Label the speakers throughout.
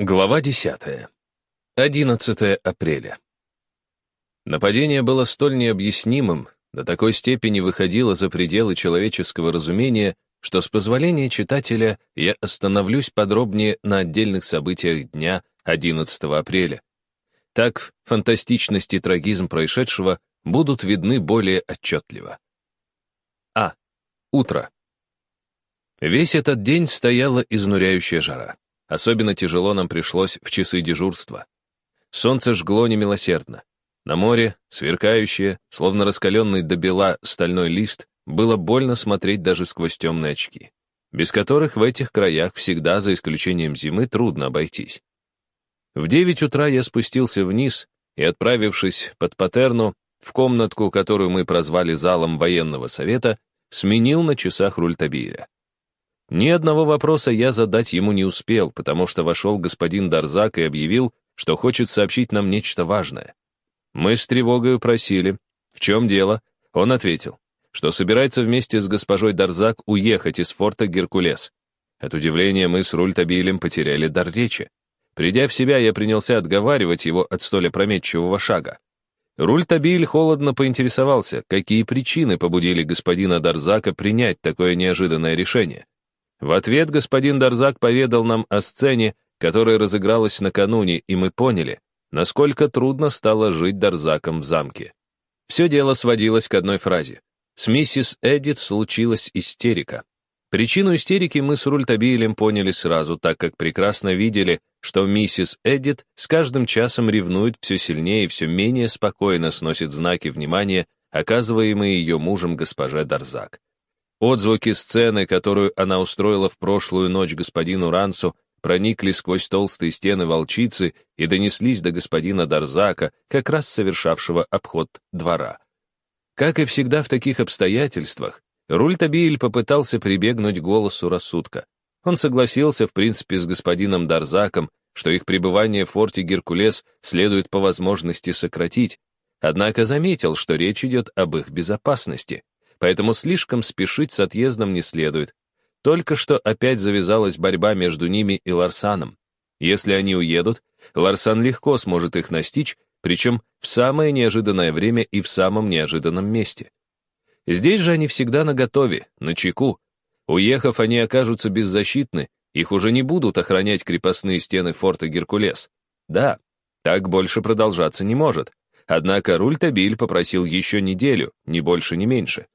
Speaker 1: Глава 10. 11 апреля. Нападение было столь необъяснимым, до такой степени выходило за пределы человеческого разумения, что с позволения читателя я остановлюсь подробнее на отдельных событиях дня 11 апреля. Так фантастичность и трагизм происшедшего будут видны более отчетливо. А. Утро. Весь этот день стояла изнуряющая жара. Особенно тяжело нам пришлось в часы дежурства. Солнце жгло немилосердно. На море, сверкающее, словно раскаленный до бела стальной лист, было больно смотреть даже сквозь темные очки, без которых в этих краях всегда, за исключением зимы, трудно обойтись. В девять утра я спустился вниз и, отправившись под Патерну, в комнатку, которую мы прозвали залом военного совета, сменил на часах рультабиля. Ни одного вопроса я задать ему не успел, потому что вошел господин Дарзак и объявил, что хочет сообщить нам нечто важное. Мы с тревогой просили, в чем дело, он ответил, что собирается вместе с госпожой Дарзак уехать из форта Геркулес. От удивления мы с Рультабилем потеряли дар речи. Придя в себя, я принялся отговаривать его от столь опрометчивого шага. Рультабиль холодно поинтересовался, какие причины побудили господина Дарзака принять такое неожиданное решение. В ответ господин Дарзак поведал нам о сцене, которая разыгралась накануне, и мы поняли, насколько трудно стало жить Дарзаком в замке. Все дело сводилось к одной фразе. С миссис Эдит случилась истерика. Причину истерики мы с Рультабилем поняли сразу, так как прекрасно видели, что миссис Эдит с каждым часом ревнует все сильнее и все менее спокойно сносит знаки внимания, оказываемые ее мужем госпоже Дарзак. Отзвуки сцены, которую она устроила в прошлую ночь господину Рансу, проникли сквозь толстые стены волчицы и донеслись до господина Дарзака, как раз совершавшего обход двора. Как и всегда в таких обстоятельствах, Рультабиль попытался прибегнуть голосу рассудка. Он согласился, в принципе, с господином Дарзаком, что их пребывание в форте Геркулес следует по возможности сократить, однако заметил, что речь идет об их безопасности поэтому слишком спешить с отъездом не следует. Только что опять завязалась борьба между ними и Ларсаном. Если они уедут, Ларсан легко сможет их настичь, причем в самое неожиданное время и в самом неожиданном месте. Здесь же они всегда наготове, на чеку. Уехав, они окажутся беззащитны, их уже не будут охранять крепостные стены форта Геркулес. Да, так больше продолжаться не может. Однако Рультабиль попросил еще неделю, ни больше, ни меньше.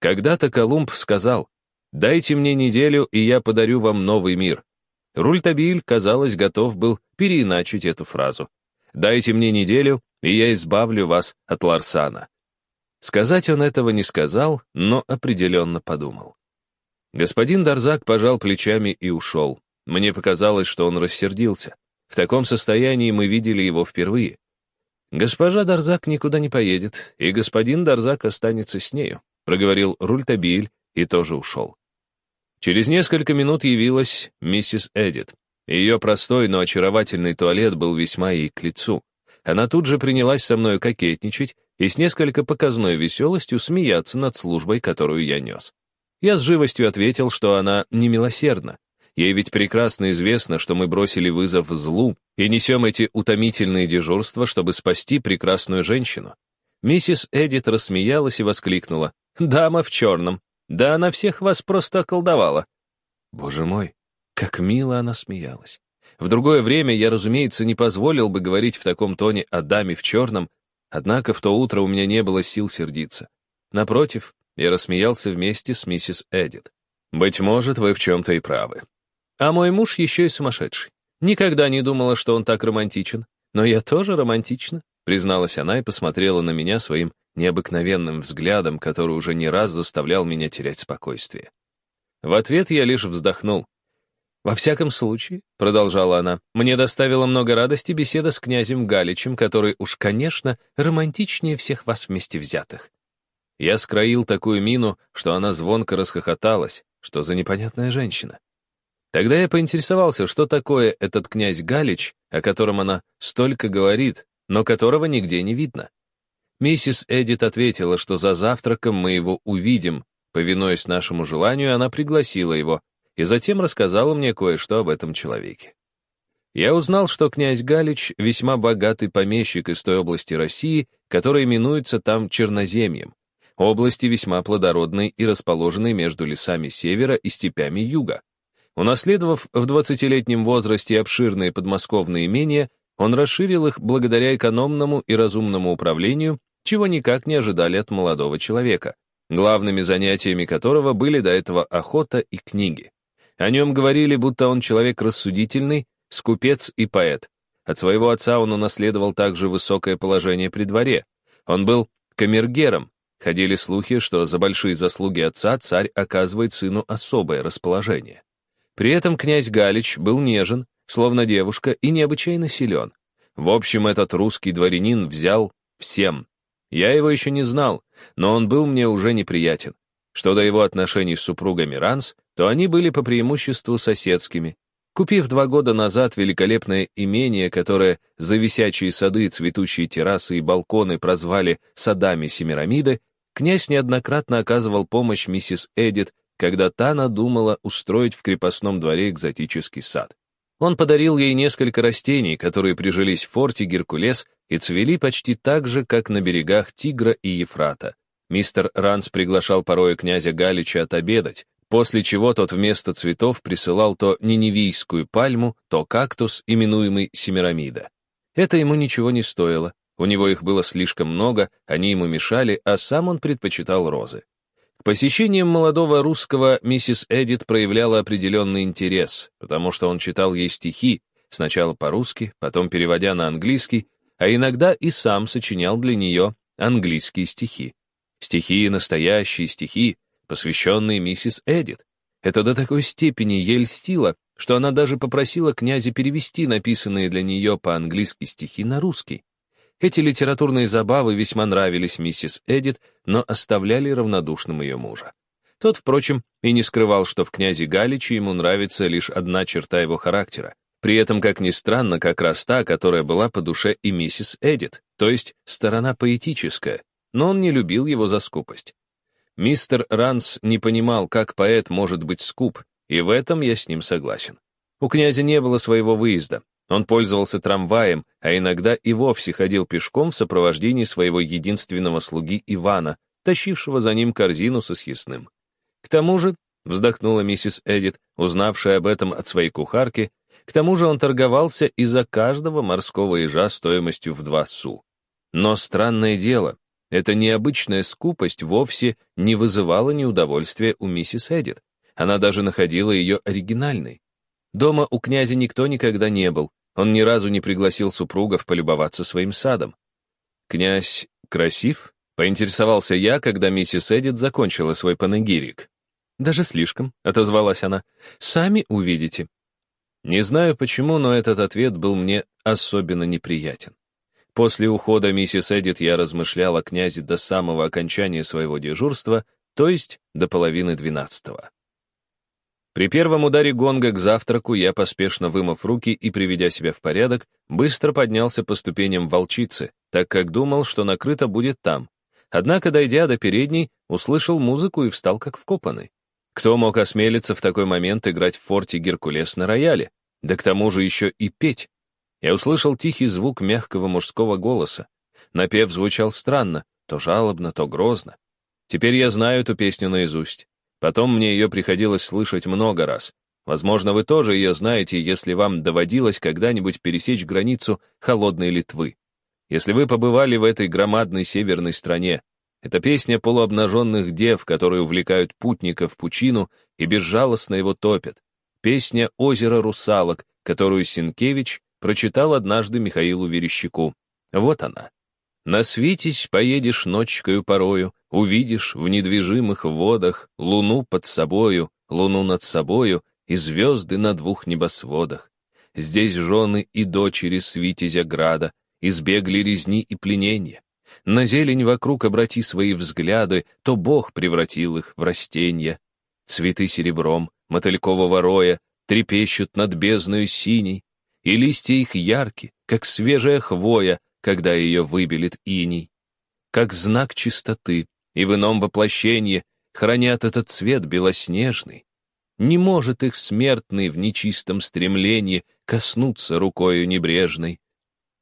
Speaker 1: Когда-то Колумб сказал, «Дайте мне неделю, и я подарю вам новый мир». Рультабиль, казалось, готов был переиначить эту фразу. «Дайте мне неделю, и я избавлю вас от Ларсана». Сказать он этого не сказал, но определенно подумал. Господин Дарзак пожал плечами и ушел. Мне показалось, что он рассердился. В таком состоянии мы видели его впервые. Госпожа Дарзак никуда не поедет, и господин Дарзак останется с нею проговорил Рультабиль и тоже ушел. Через несколько минут явилась миссис Эдит. Ее простой, но очаровательный туалет был весьма ей к лицу. Она тут же принялась со мной кокетничать и с несколько показной веселостью смеяться над службой, которую я нес. Я с живостью ответил, что она немилосердна. Ей ведь прекрасно известно, что мы бросили вызов злу и несем эти утомительные дежурства, чтобы спасти прекрасную женщину. Миссис Эдит рассмеялась и воскликнула. Дама в черном. Да она всех вас просто околдовала. Боже мой, как мило она смеялась. В другое время я, разумеется, не позволил бы говорить в таком тоне о даме в черном, однако в то утро у меня не было сил сердиться. Напротив, я рассмеялся вместе с миссис Эдит. «Быть может, вы в чем-то и правы. А мой муж еще и сумасшедший. Никогда не думала, что он так романтичен. Но я тоже романтична», призналась она и посмотрела на меня своим необыкновенным взглядом, который уже не раз заставлял меня терять спокойствие. В ответ я лишь вздохнул. «Во всяком случае», — продолжала она, «мне доставило много радости беседа с князем Галичем, который уж, конечно, романтичнее всех вас вместе взятых». Я скроил такую мину, что она звонко расхохоталась, что за непонятная женщина. Тогда я поинтересовался, что такое этот князь Галич, о котором она столько говорит, но которого нигде не видно. Миссис Эдит ответила, что за завтраком мы его увидим. Повинуясь нашему желанию, она пригласила его и затем рассказала мне кое-что об этом человеке. Я узнал, что князь Галич весьма богатый помещик из той области России, которая именуется там Черноземьем, области весьма плодородной и расположенной между лесами севера и степями юга. Унаследовав в 20-летнем возрасте обширные подмосковные имения, он расширил их благодаря экономному и разумному управлению, чего никак не ожидали от молодого человека, главными занятиями которого были до этого охота и книги. О нем говорили, будто он человек рассудительный, скупец и поэт. От своего отца он унаследовал также высокое положение при дворе. Он был камергером. Ходили слухи, что за большие заслуги отца царь оказывает сыну особое расположение. При этом князь Галич был нежен, словно девушка, и необычайно силен. В общем, этот русский дворянин взял всем. Я его еще не знал, но он был мне уже неприятен. Что до его отношений с супругами Ранс, то они были по преимуществу соседскими, Купив два года назад великолепное имение, которое за висячие сады, цветущие террасы и балконы прозвали садами Семирамиды, князь неоднократно оказывал помощь миссис Эдит, когда та надумала устроить в крепостном дворе экзотический сад. Он подарил ей несколько растений, которые прижились в форте Геркулес и цвели почти так же, как на берегах Тигра и Ефрата. Мистер Ранс приглашал порой князя Галича отобедать, после чего тот вместо цветов присылал то ниневийскую пальму, то кактус, именуемый Семирамида. Это ему ничего не стоило, у него их было слишком много, они ему мешали, а сам он предпочитал розы. К посещениям молодого русского миссис Эдит проявляла определенный интерес, потому что он читал ей стихи, сначала по-русски, потом переводя на английский, а иногда и сам сочинял для нее английские стихи. Стихи, настоящие стихи, посвященный миссис Эдит. Это до такой степени ей льстило, что она даже попросила князя перевести написанные для нее по-английски стихи на русский. Эти литературные забавы весьма нравились миссис Эдит, но оставляли равнодушным ее мужа. Тот, впрочем, и не скрывал, что в князе Галиче ему нравится лишь одна черта его характера. При этом, как ни странно, как раз та, которая была по душе и миссис Эдит, то есть сторона поэтическая, но он не любил его за скупость. Мистер Ранс не понимал, как поэт может быть скуп, и в этом я с ним согласен. У князя не было своего выезда. Он пользовался трамваем, а иногда и вовсе ходил пешком в сопровождении своего единственного слуги Ивана, тащившего за ним корзину со съестным. К тому же, вздохнула миссис Эдит, узнавшая об этом от своей кухарки, к тому же он торговался из-за каждого морского ежа стоимостью в два су. Но странное дело, эта необычная скупость вовсе не вызывала неудовольствия у миссис Эдит. Она даже находила ее оригинальной. Дома у князя никто никогда не был. Он ни разу не пригласил супругов полюбоваться своим садом. «Князь красив?» — поинтересовался я, когда миссис Эдит закончила свой панегирик. «Даже слишком», — отозвалась она. «Сами увидите». Не знаю почему, но этот ответ был мне особенно неприятен. После ухода миссис Эдит я размышлял о князе до самого окончания своего дежурства, то есть до половины двенадцатого. При первом ударе гонга к завтраку я, поспешно вымыв руки и приведя себя в порядок, быстро поднялся по ступеням волчицы, так как думал, что накрыто будет там. Однако, дойдя до передней, услышал музыку и встал как вкопанный. Кто мог осмелиться в такой момент играть в форте Геркулес на рояле? Да к тому же еще и петь. Я услышал тихий звук мягкого мужского голоса. Напев звучал странно, то жалобно, то грозно. Теперь я знаю эту песню наизусть. Потом мне ее приходилось слышать много раз. Возможно, вы тоже ее знаете, если вам доводилось когда-нибудь пересечь границу холодной Литвы. Если вы побывали в этой громадной северной стране, это песня полуобнаженных дев, которые увлекают путника в пучину и безжалостно его топят. Песня «Озеро русалок», которую Синкевич прочитал однажды Михаилу Верещаку. Вот она. «Насвитись поедешь ночкою порою, увидишь в недвижимых водах луну под собою, луну над собою и звезды на двух небосводах. Здесь жены и дочери свитязя града, избегли резни и пленения. На зелень вокруг обрати свои взгляды, то Бог превратил их в растения. Цветы серебром, мотылькового роя, трепещут над бездною синей, и листья их ярки, как свежая хвоя, когда ее выбелит иней. Как знак чистоты, и в ином воплощении хранят этот цвет белоснежный. Не может их смертный в нечистом стремлении коснуться рукою небрежной.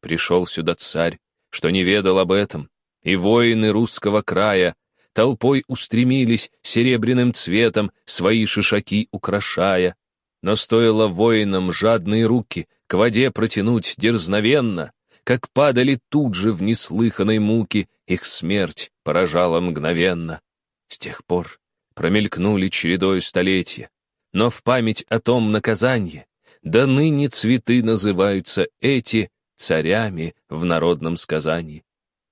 Speaker 1: Пришел сюда царь, что не ведал об этом, и воины русского края толпой устремились серебряным цветом, свои шишаки украшая. Но стоило воинам жадные руки к воде протянуть дерзновенно, как падали тут же в неслыханной муки, их смерть поражала мгновенно. С тех пор промелькнули чередой столетия, но в память о том наказании да ныне цветы называются эти царями в народном сказании.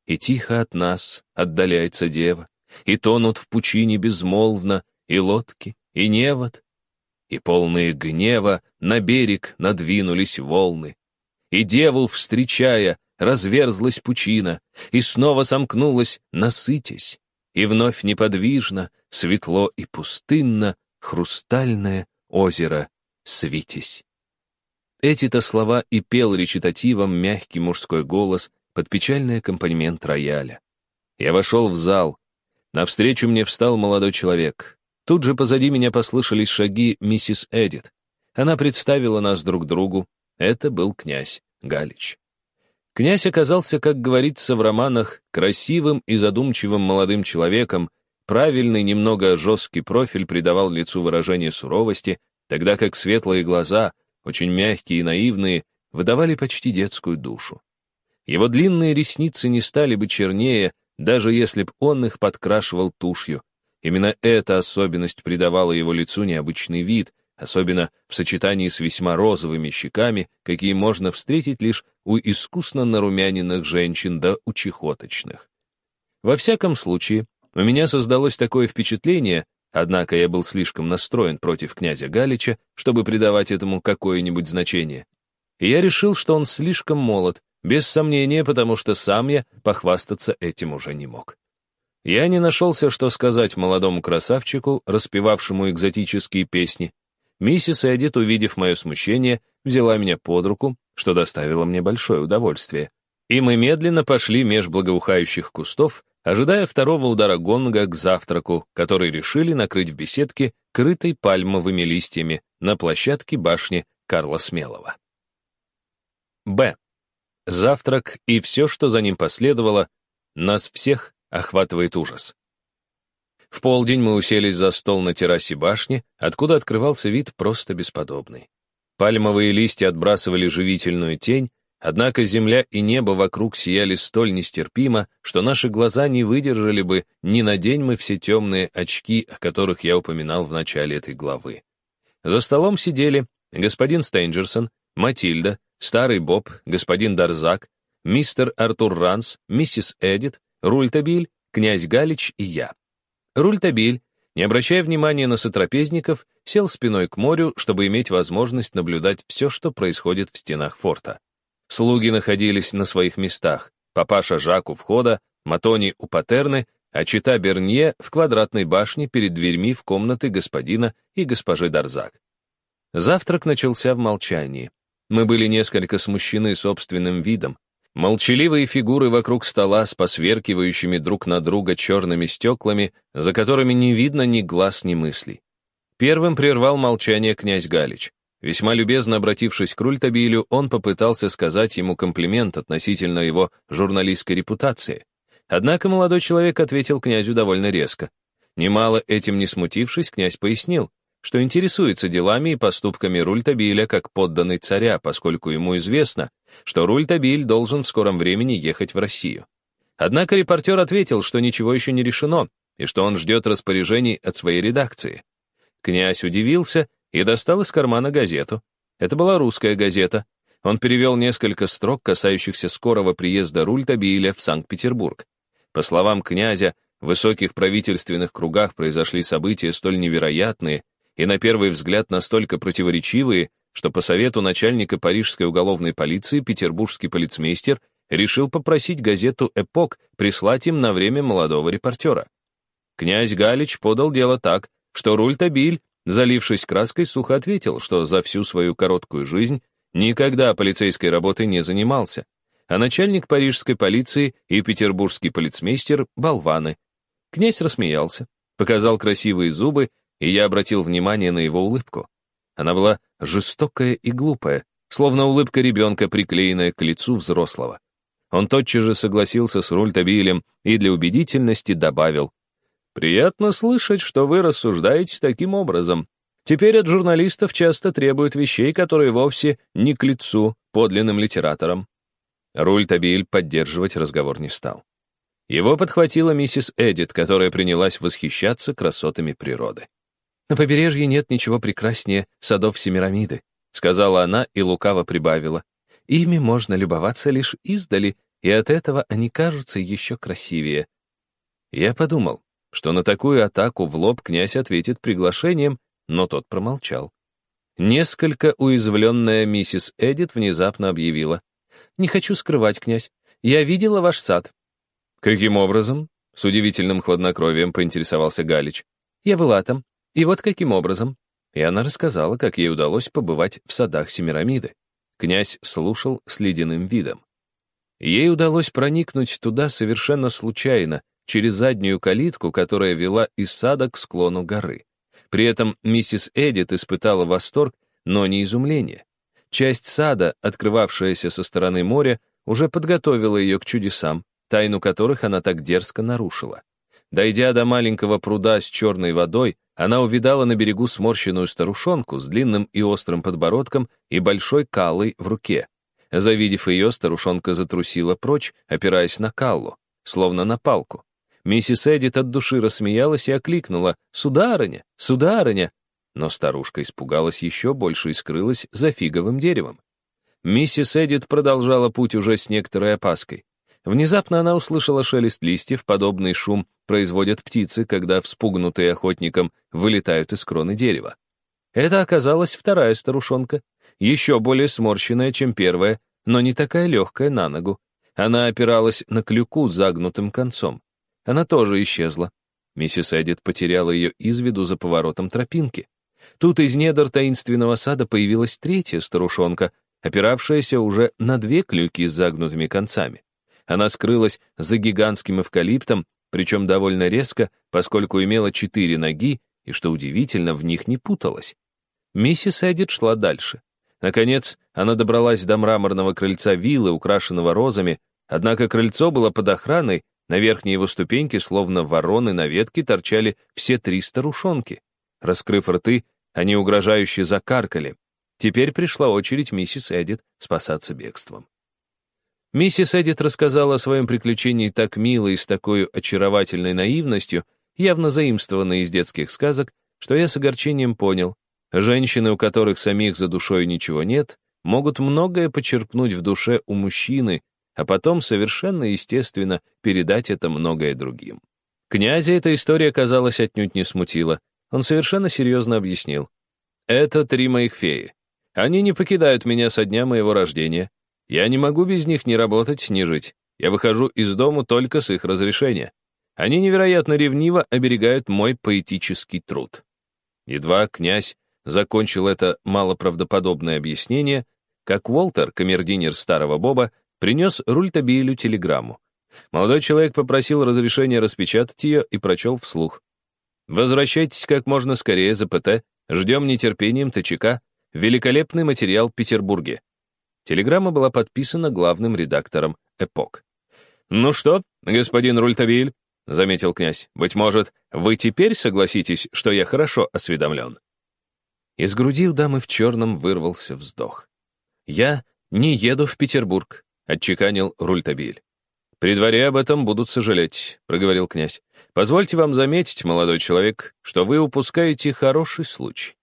Speaker 1: И тихо от нас отдаляется дева, и тонут в пучине безмолвно и лодки, и невод, и полные гнева на берег надвинулись волны. И деву, встречая, разверзлась пучина, и снова сомкнулась, насытясь, и вновь неподвижно, светло и пустынно, хрустальное озеро свитесь. Эти-то слова и пел речитативом мягкий мужской голос под печальный аккомпанемент рояля. Я вошел в зал. Навстречу мне встал молодой человек. Тут же позади меня послышались шаги миссис Эдит. Она представила нас друг другу. Это был князь Галич. Князь оказался, как говорится в романах, красивым и задумчивым молодым человеком, правильный, немного жесткий профиль придавал лицу выражение суровости, тогда как светлые глаза — очень мягкие и наивные, выдавали почти детскую душу. Его длинные ресницы не стали бы чернее, даже если б он их подкрашивал тушью. Именно эта особенность придавала его лицу необычный вид, особенно в сочетании с весьма розовыми щеками, какие можно встретить лишь у искусно нарумяненных женщин да у чехоточных. Во всяком случае, у меня создалось такое впечатление, Однако я был слишком настроен против князя Галича, чтобы придавать этому какое-нибудь значение. И я решил, что он слишком молод, без сомнения, потому что сам я похвастаться этим уже не мог. Я не нашелся, что сказать молодому красавчику, распевавшему экзотические песни. Миссис Эдит, увидев мое смущение, взяла меня под руку, что доставило мне большое удовольствие. И мы медленно пошли меж благоухающих кустов, ожидая второго удара гонга к завтраку, который решили накрыть в беседке, крытой пальмовыми листьями, на площадке башни Карла Смелого. Б. Завтрак и все, что за ним последовало, нас всех охватывает ужас. В полдень мы уселись за стол на террасе башни, откуда открывался вид просто бесподобный. Пальмовые листья отбрасывали живительную тень, Однако земля и небо вокруг сияли столь нестерпимо, что наши глаза не выдержали бы, не надень мы все темные очки, о которых я упоминал в начале этой главы. За столом сидели господин Стейнджерсон, Матильда, старый Боб, господин Дарзак, мистер Артур Ранс, миссис Эдит, Рультабиль, князь Галич и я. Рультабиль, не обращая внимания на сотрапезников, сел спиной к морю, чтобы иметь возможность наблюдать все, что происходит в стенах форта. Слуги находились на своих местах. Папаша Жак у входа, Матони у Патерны, а чита Бернье в квадратной башне перед дверьми в комнаты господина и госпожи Дарзак. Завтрак начался в молчании. Мы были несколько смущены собственным видом. Молчаливые фигуры вокруг стола с посверкивающими друг на друга черными стеклами, за которыми не видно ни глаз, ни мыслей. Первым прервал молчание князь Галич. Весьма любезно обратившись к Рультабилю, он попытался сказать ему комплимент относительно его журналистской репутации. Однако молодой человек ответил князю довольно резко. Немало этим не смутившись, князь пояснил, что интересуется делами и поступками Рультабиля как подданный царя, поскольку ему известно, что Рультабиль должен в скором времени ехать в Россию. Однако репортер ответил, что ничего еще не решено, и что он ждет распоряжений от своей редакции. Князь удивился и достал из кармана газету. Это была русская газета. Он перевел несколько строк, касающихся скорого приезда Рультабиля в Санкт-Петербург. По словам князя, в высоких правительственных кругах произошли события столь невероятные и на первый взгляд настолько противоречивые, что по совету начальника парижской уголовной полиции петербургский полицмейстер решил попросить газету «Эпок» прислать им на время молодого репортера. Князь Галич подал дело так, что Рультабиль Залившись краской, сухо ответил, что за всю свою короткую жизнь никогда полицейской работой не занимался, а начальник парижской полиции и петербургский полицмейстер — болваны. Князь рассмеялся, показал красивые зубы, и я обратил внимание на его улыбку. Она была жестокая и глупая, словно улыбка ребенка, приклеенная к лицу взрослого. Он тотчас же согласился с Рультабилем и для убедительности добавил, «Приятно слышать, что вы рассуждаете таким образом. Теперь от журналистов часто требуют вещей, которые вовсе не к лицу подлинным литераторам». Рультабиль поддерживать разговор не стал. Его подхватила миссис Эдит, которая принялась восхищаться красотами природы. «На побережье нет ничего прекраснее садов Семирамиды», сказала она и лукаво прибавила. «Ими можно любоваться лишь издали, и от этого они кажутся еще красивее. Я подумал, что на такую атаку в лоб князь ответит приглашением, но тот промолчал. Несколько уязвленная миссис Эдит внезапно объявила. «Не хочу скрывать, князь. Я видела ваш сад». «Каким образом?» — с удивительным хладнокровием поинтересовался Галич. «Я была там. И вот каким образом». И она рассказала, как ей удалось побывать в садах Семирамиды. Князь слушал с ледяным видом. Ей удалось проникнуть туда совершенно случайно, через заднюю калитку, которая вела из сада к склону горы. При этом миссис Эдит испытала восторг, но не изумление. Часть сада, открывавшаяся со стороны моря, уже подготовила ее к чудесам, тайну которых она так дерзко нарушила. Дойдя до маленького пруда с черной водой, она увидала на берегу сморщенную старушонку с длинным и острым подбородком и большой каллой в руке. Завидев ее, старушонка затрусила прочь, опираясь на каллу, словно на палку. Миссис Эдит от души рассмеялась и окликнула «Сударыня! Сударыня!» Но старушка испугалась еще больше и скрылась за фиговым деревом. Миссис Эдит продолжала путь уже с некоторой опаской. Внезапно она услышала шелест листьев, подобный шум производят птицы, когда, вспугнутые охотником, вылетают из кроны дерева. Это оказалась вторая старушонка, еще более сморщенная, чем первая, но не такая легкая на ногу. Она опиралась на клюку с загнутым концом. Она тоже исчезла. Миссис Эдит потеряла ее из виду за поворотом тропинки. Тут из недр таинственного сада появилась третья старушонка, опиравшаяся уже на две клюки с загнутыми концами. Она скрылась за гигантским эвкалиптом, причем довольно резко, поскольку имела четыре ноги и, что удивительно, в них не путалась. Миссис Эдит шла дальше. Наконец, она добралась до мраморного крыльца виллы, украшенного розами, однако крыльцо было под охраной, на верхней его ступеньке, словно вороны на ветке, торчали все три старушонки. Раскрыв рты, они угрожающе закаркали. Теперь пришла очередь миссис Эдит спасаться бегством. Миссис Эдит рассказала о своем приключении так мило и с такой очаровательной наивностью, явно заимствованной из детских сказок, что я с огорчением понял, Женщины, у которых самих за душой ничего нет, могут многое почерпнуть в душе у мужчины, а потом совершенно естественно передать это многое другим. Князя эта история, казалось, отнюдь не смутила. Он совершенно серьезно объяснил. «Это три моих феи. Они не покидают меня со дня моего рождения. Я не могу без них ни работать, ни жить. Я выхожу из дому только с их разрешения. Они невероятно ревниво оберегают мой поэтический труд». Едва князь закончил это малоправдоподобное объяснение, как Уолтер, камердинер старого Боба, принес Рультабилю телеграмму. Молодой человек попросил разрешения распечатать ее и прочел вслух. «Возвращайтесь как можно скорее, ЗПТ. Ждем нетерпением ТЧК. Великолепный материал в Петербурге». Телеграмма была подписана главным редактором «Эпок». «Ну что, господин Рультабиль», — заметил князь, «быть может, вы теперь согласитесь, что я хорошо осведомлен?» Из груди у дамы в черном вырвался вздох. «Я не еду в Петербург», — отчеканил Рультабиль. «При дворе об этом будут сожалеть», — проговорил князь. «Позвольте вам заметить, молодой человек, что вы упускаете хороший случай».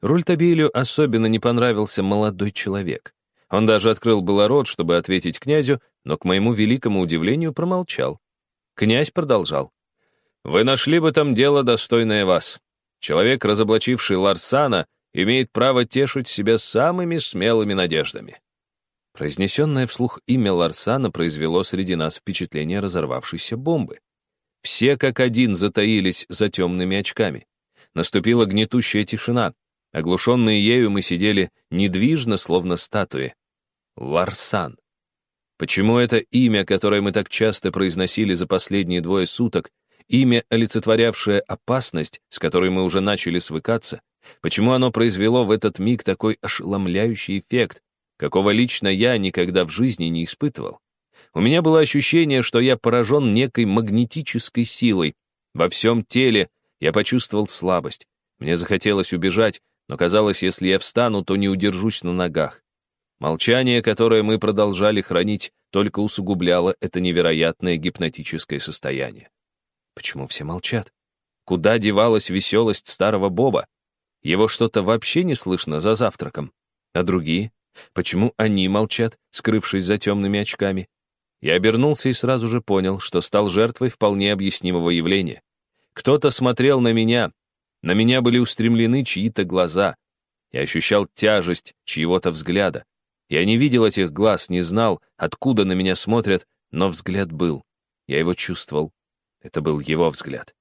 Speaker 1: Рультабилю особенно не понравился молодой человек. Он даже открыл было рот, чтобы ответить князю, но, к моему великому удивлению, промолчал. Князь продолжал. «Вы нашли бы там дело, достойное вас. Человек, разоблачивший Ларсана, имеет право тешить себя самыми смелыми надеждами. Произнесенное вслух имя Ларсана произвело среди нас впечатление разорвавшейся бомбы. Все как один затаились за темными очками. Наступила гнетущая тишина. Оглушенные ею мы сидели недвижно, словно статуи. Ларсан. Почему это имя, которое мы так часто произносили за последние двое суток, имя, олицетворявшее опасность, с которой мы уже начали свыкаться, почему оно произвело в этот миг такой ошеломляющий эффект, какого лично я никогда в жизни не испытывал. У меня было ощущение, что я поражен некой магнетической силой. Во всем теле я почувствовал слабость. Мне захотелось убежать, но казалось, если я встану, то не удержусь на ногах. Молчание, которое мы продолжали хранить, только усугубляло это невероятное гипнотическое состояние. Почему все молчат? Куда девалась веселость старого Боба? Его что-то вообще не слышно за завтраком. А другие? Почему они молчат, скрывшись за темными очками? Я обернулся и сразу же понял, что стал жертвой вполне объяснимого явления. Кто-то смотрел на меня, на меня были устремлены чьи-то глаза. Я ощущал тяжесть чьего-то взгляда. Я не видел этих глаз, не знал, откуда на меня смотрят, но взгляд был. Я его чувствовал. Это был его взгляд.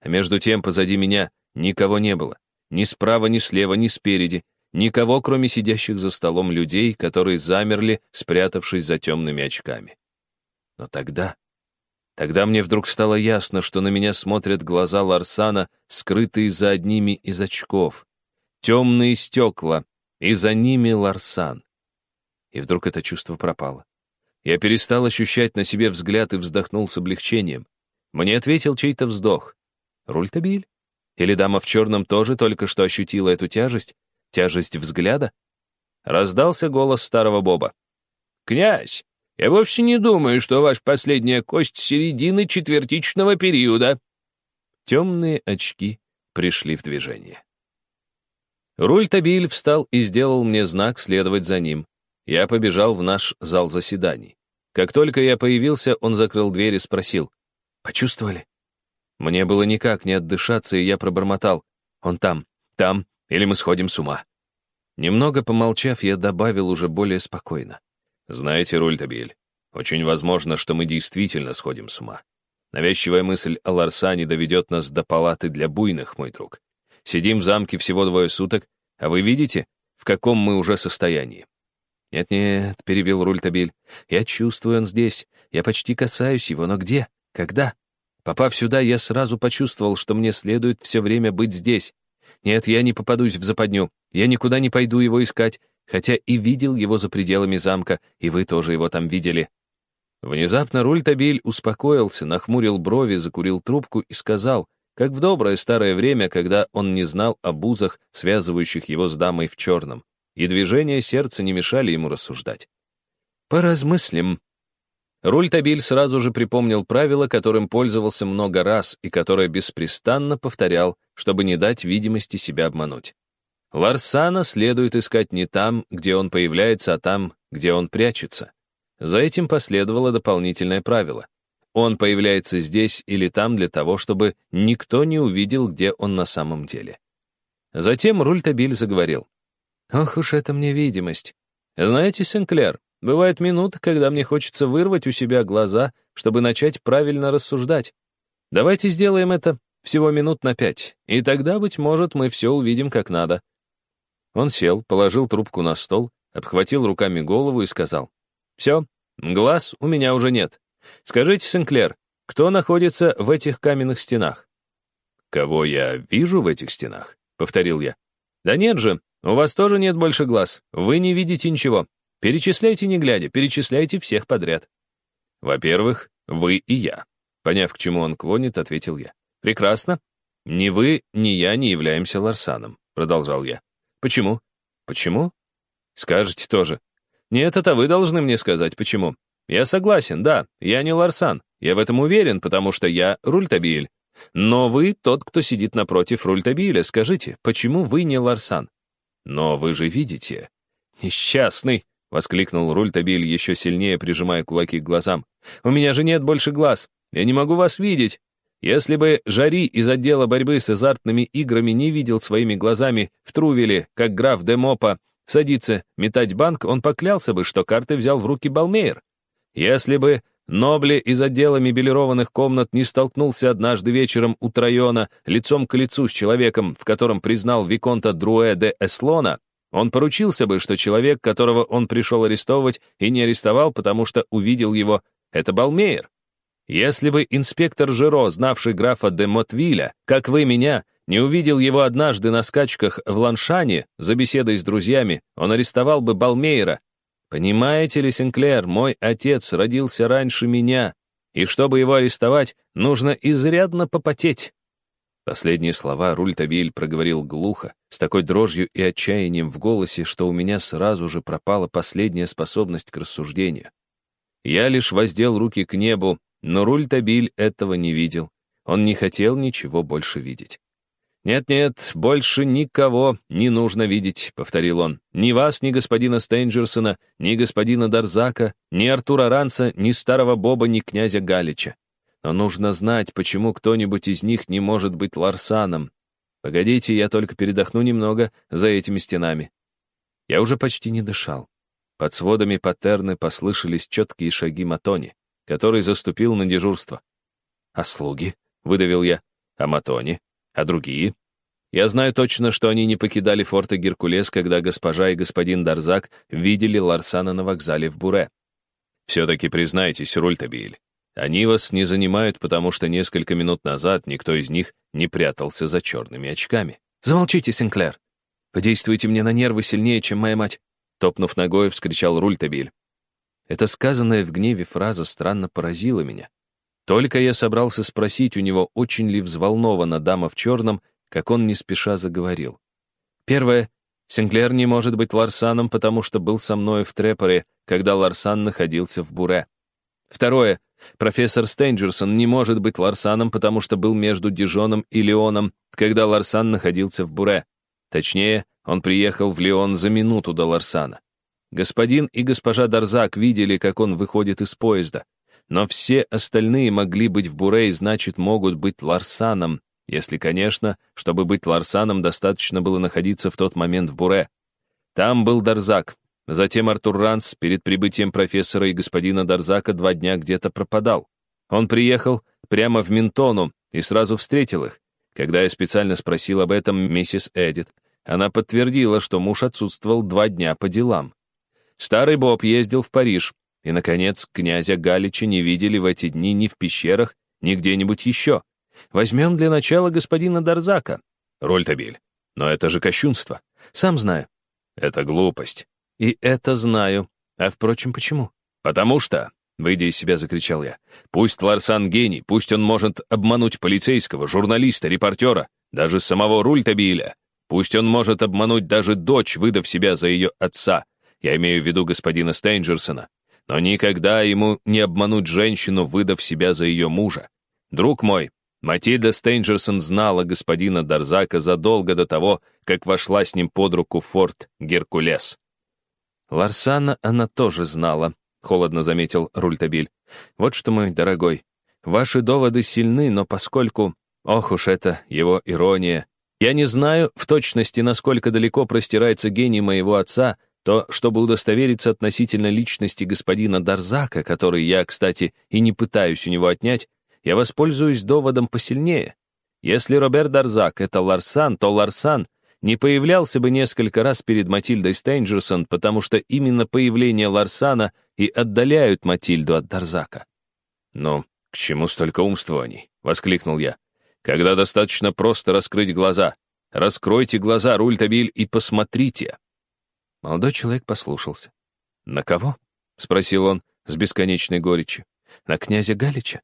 Speaker 1: А между тем позади меня никого не было. Ни справа, ни слева, ни спереди. Никого, кроме сидящих за столом людей, которые замерли, спрятавшись за темными очками. Но тогда... Тогда мне вдруг стало ясно, что на меня смотрят глаза Ларсана, скрытые за одними из очков. Темные стекла, и за ними Ларсан. И вдруг это чувство пропало. Я перестал ощущать на себе взгляд и вздохнул с облегчением. Мне ответил чей-то вздох. Рультабиль? Или дама в черном тоже только что ощутила эту тяжесть? Тяжесть взгляда? Раздался голос старого Боба. «Князь, я вовсе не думаю, что ваш последняя кость середины четвертичного периода». Темные очки пришли в движение. Рультабиль встал и сделал мне знак следовать за ним. Я побежал в наш зал заседаний. Как только я появился, он закрыл дверь и спросил. «Почувствовали?» Мне было никак не отдышаться, и я пробормотал. «Он там, там, или мы сходим с ума». Немного помолчав, я добавил уже более спокойно. «Знаете, Рультабиль, очень возможно, что мы действительно сходим с ума. Навязчивая мысль о Ларсане доведет нас до палаты для буйных, мой друг. Сидим в замке всего двое суток, а вы видите, в каком мы уже состоянии. «Нет-нет», — перебил Рультабиль, — «я чувствую, он здесь. Я почти касаюсь его, но где? Когда?» Попав сюда, я сразу почувствовал, что мне следует все время быть здесь. Нет, я не попадусь в западню. Я никуда не пойду его искать, хотя и видел его за пределами замка, и вы тоже его там видели. Внезапно Рультабиль успокоился, нахмурил брови, закурил трубку и сказал, как в доброе старое время, когда он не знал о бузах, связывающих его с дамой в черном и движения сердца не мешали ему рассуждать. «Поразмыслим». Рультабиль сразу же припомнил правило, которым пользовался много раз и которое беспрестанно повторял, чтобы не дать видимости себя обмануть. Ларсана следует искать не там, где он появляется, а там, где он прячется. За этим последовало дополнительное правило. Он появляется здесь или там для того, чтобы никто не увидел, где он на самом деле. Затем Рультабиль заговорил. Ох уж это мне видимость. Знаете, Сенклер, бывают минуты, когда мне хочется вырвать у себя глаза, чтобы начать правильно рассуждать. Давайте сделаем это всего минут на пять, и тогда, быть может, мы все увидим как надо. Он сел, положил трубку на стол, обхватил руками голову и сказал. «Все, глаз у меня уже нет. Скажите, Сенклер, кто находится в этих каменных стенах?» «Кого я вижу в этих стенах?» — повторил я. «Да нет же, у вас тоже нет больше глаз. Вы не видите ничего. Перечисляйте не глядя, перечисляйте всех подряд. Во-первых, вы и я. Поняв, к чему он клонит, ответил я. Прекрасно. Ни вы, ни я не являемся Ларсаном, продолжал я. Почему? Почему? Скажете тоже. Нет, это вы должны мне сказать, почему. Я согласен, да, я не Ларсан. Я в этом уверен, потому что я Рультабиль. Но вы тот, кто сидит напротив Рультабиля. Скажите, почему вы не Ларсан? Но вы же видите. Несчастный, воскликнул Рультабиль, еще сильнее прижимая кулаки к глазам. У меня же нет больше глаз. Я не могу вас видеть. Если бы Жари из отдела борьбы с азартными играми не видел своими глазами в Трувеле, как граф Демопа садится метать банк, он поклялся бы, что карты взял в руки Балмейер. Если бы Нобли из отдела мебелированных комнат не столкнулся однажды вечером у Трайона лицом к лицу с человеком, в котором признал Виконта Друэ де Эслона, он поручился бы, что человек, которого он пришел арестовывать и не арестовал, потому что увидел его, это Балмейер. Если бы инспектор Жиро, знавший графа де Мотвиля, как вы меня, не увидел его однажды на скачках в Ланшане за беседой с друзьями, он арестовал бы Балмейера, Понимаете ли, Синклер, мой отец родился раньше меня, и чтобы его арестовать, нужно изрядно попотеть. Последние слова Рультабиль проговорил глухо, с такой дрожью и отчаянием в голосе, что у меня сразу же пропала последняя способность к рассуждению. Я лишь воздел руки к небу, но Рультабиль этого не видел. Он не хотел ничего больше видеть. «Нет-нет, больше никого не нужно видеть», — повторил он. «Ни вас, ни господина Стейнджерсона, ни господина Дарзака, ни Артура Ранса, ни старого Боба, ни князя Галича. Но нужно знать, почему кто-нибудь из них не может быть Ларсаном. Погодите, я только передохну немного за этими стенами». Я уже почти не дышал. Под сводами паттерны послышались четкие шаги Матони, который заступил на дежурство. «А слуги?» — выдавил я. «А Матони?» А другие? Я знаю точно, что они не покидали форта Геркулес, когда госпожа и господин Дарзак видели Ларсана на вокзале в Буре. Все-таки признайтесь, Рультабиль, они вас не занимают, потому что несколько минут назад никто из них не прятался за черными очками. Замолчите, Синклер. Подействуйте мне на нервы сильнее, чем моя мать. Топнув ногой, вскричал Рультабиль. Эта сказанная в гневе фраза странно поразила меня. Только я собрался спросить у него, очень ли взволнована дама в черном, как он не спеша заговорил. Первое. Синклер не может быть Ларсаном, потому что был со мной в Трепоре, когда Ларсан находился в Буре. Второе. Профессор Стейнджерсон не может быть Ларсаном, потому что был между Дижоном и Леоном, когда Ларсан находился в Буре. Точнее, он приехал в Леон за минуту до Ларсана. Господин и госпожа Дарзак видели, как он выходит из поезда. Но все остальные могли быть в Бурей, значит, могут быть Ларсаном, если, конечно, чтобы быть Ларсаном, достаточно было находиться в тот момент в Буре. Там был Дарзак. Затем Артур Ранс перед прибытием профессора и господина Дарзака два дня где-то пропадал. Он приехал прямо в Ментону и сразу встретил их. Когда я специально спросил об этом миссис Эдит, она подтвердила, что муж отсутствовал два дня по делам. Старый Боб ездил в Париж, и, наконец, князя Галича не видели в эти дни ни в пещерах, ни где-нибудь еще. Возьмем для начала господина Дарзака. Рольтабиль. Но это же кощунство. Сам знаю. Это глупость. И это знаю. А впрочем, почему? Потому что, выйдя из себя, закричал я, пусть Ларсан гений, пусть он может обмануть полицейского, журналиста, репортера, даже самого Рультабиля. Пусть он может обмануть даже дочь, выдав себя за ее отца. Я имею в виду господина Стейнджерсона. Но никогда ему не обмануть женщину, выдав себя за ее мужа. Друг мой, Матильда Стейнджерсон знала господина Дарзака задолго до того, как вошла с ним под руку в форт Геркулес. Ларсана она тоже знала, холодно заметил Рультабиль. Вот что, мой дорогой, ваши доводы сильны, но поскольку... Ох уж это его ирония. Я не знаю в точности, насколько далеко простирается гений моего отца, то, чтобы удостовериться относительно личности господина Дарзака, который я, кстати, и не пытаюсь у него отнять, я воспользуюсь доводом посильнее. Если Роберт Дарзак — это Ларсан, то Ларсан не появлялся бы несколько раз перед Матильдой Стейнджерсон, потому что именно появление Ларсана и отдаляют Матильду от Дарзака. «Ну, к чему столько умствований?» — воскликнул я. «Когда достаточно просто раскрыть глаза. Раскройте глаза, Рультабиль, и посмотрите». Молодой человек послушался. «На кого?» — спросил он с бесконечной горечью. «На князя Галича?»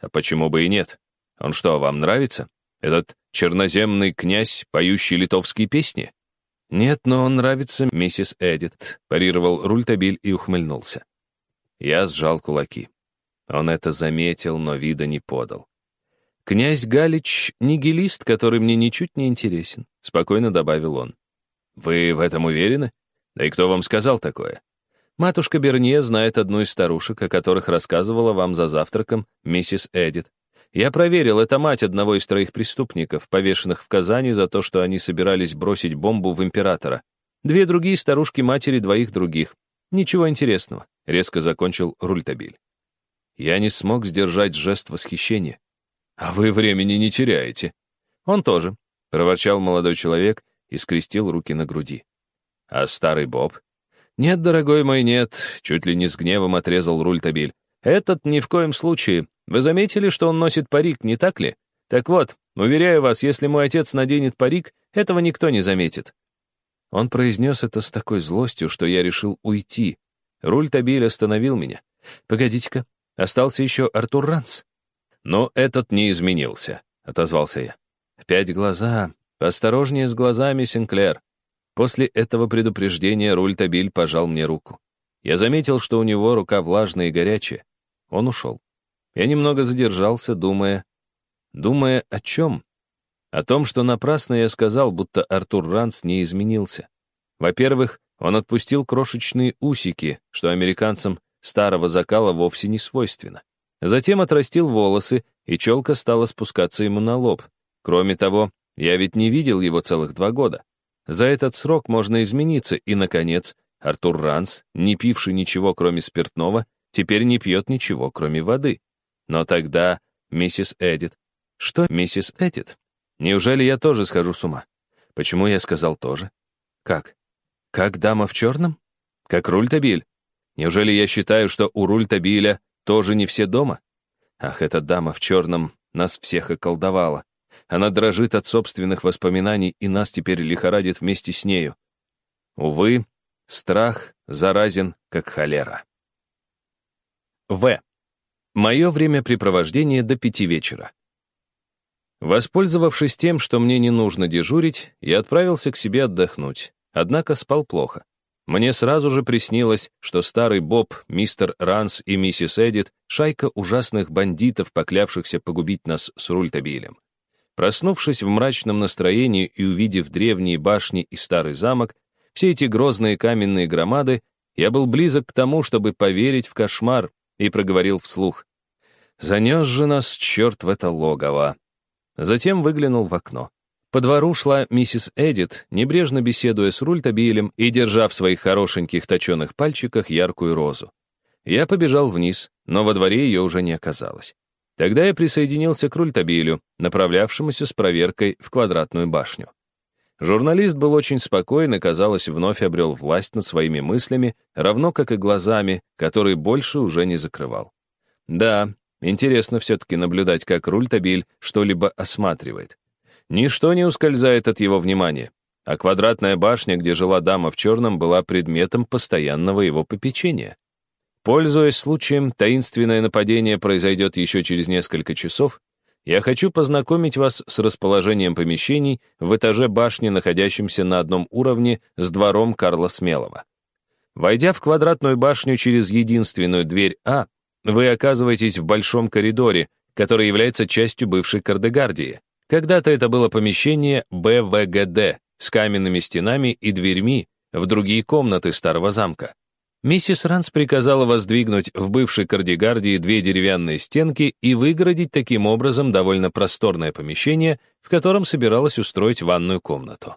Speaker 1: «А почему бы и нет? Он что, вам нравится? Этот черноземный князь, поющий литовские песни?» «Нет, но он нравится миссис Эдит», — парировал Рультабиль и ухмыльнулся. Я сжал кулаки. Он это заметил, но вида не подал. «Князь Галич — нигилист, который мне ничуть не интересен», — спокойно добавил он. «Вы в этом уверены?» Да и кто вам сказал такое? Матушка Бернье знает одну из старушек, о которых рассказывала вам за завтраком миссис Эдит. Я проверил, это мать одного из троих преступников, повешенных в Казани за то, что они собирались бросить бомбу в императора. Две другие старушки матери двоих других. Ничего интересного, резко закончил Рультабиль. Я не смог сдержать жест восхищения. А вы времени не теряете. Он тоже, проворчал молодой человек и скрестил руки на груди. А старый Боб? Нет, дорогой мой, нет, чуть ли не с гневом отрезал руль Табиль. Этот ни в коем случае. Вы заметили, что он носит парик, не так ли? Так вот, уверяю вас, если мой отец наденет парик, этого никто не заметит. Он произнес это с такой злостью, что я решил уйти. Рультабиль остановил меня. «Погодите-ка, остался еще Артур Ранс». «Но этот не изменился», — отозвался я. «Опять глаза. Осторожнее с глазами, Синклер». После этого предупреждения Рультабиль пожал мне руку. Я заметил, что у него рука влажная и горячая. Он ушел. Я немного задержался, думая... Думая о чем? О том, что напрасно я сказал, будто Артур Ранс не изменился. Во-первых, он отпустил крошечные усики, что американцам старого закала вовсе не свойственно. Затем отрастил волосы, и челка стала спускаться ему на лоб. Кроме того, я ведь не видел его целых два года. За этот срок можно измениться, и, наконец, Артур Ранс, не пивший ничего, кроме спиртного, теперь не пьет ничего, кроме воды. Но тогда миссис Эдит... Что миссис Эдит? Неужели я тоже схожу с ума? Почему я сказал тоже? Как? Как дама в черном? Как Рультабиль? Неужели я считаю, что у Рультабиля тоже не все дома? Ах, эта дама в черном нас всех околдовала. Она дрожит от собственных воспоминаний и нас теперь лихорадит вместе с нею. Увы, страх заразен, как холера. В. Мое времяпрепровождение до пяти вечера. Воспользовавшись тем, что мне не нужно дежурить, я отправился к себе отдохнуть, однако спал плохо. Мне сразу же приснилось, что старый Боб, мистер Ранс и миссис Эдит — шайка ужасных бандитов, поклявшихся погубить нас с Рультабилем. Проснувшись в мрачном настроении и увидев древние башни и старый замок, все эти грозные каменные громады, я был близок к тому, чтобы поверить в кошмар, и проговорил вслух. «Занес же нас черт в это логово!» Затем выглянул в окно. По двору шла миссис Эдит, небрежно беседуя с Рультабилем и держа в своих хорошеньких точеных пальчиках яркую розу. Я побежал вниз, но во дворе ее уже не оказалось. Тогда я присоединился к Рультабилю, направлявшемуся с проверкой в квадратную башню. Журналист был очень спокоен и, казалось, вновь обрел власть над своими мыслями, равно как и глазами, которые больше уже не закрывал. Да, интересно все-таки наблюдать, как Рультабиль что-либо осматривает. Ничто не ускользает от его внимания, а квадратная башня, где жила дама в черном, была предметом постоянного его попечения. Пользуясь случаем, таинственное нападение произойдет еще через несколько часов, я хочу познакомить вас с расположением помещений в этаже башни, находящемся на одном уровне с двором Карла Смелого. Войдя в квадратную башню через единственную дверь А, вы оказываетесь в большом коридоре, который является частью бывшей Кардегардии. Когда-то это было помещение БВГД с каменными стенами и дверьми в другие комнаты старого замка. Миссис Ранс приказала воздвигнуть в бывшей Кардигардии две деревянные стенки и выгородить таким образом довольно просторное помещение, в котором собиралась устроить ванную комнату.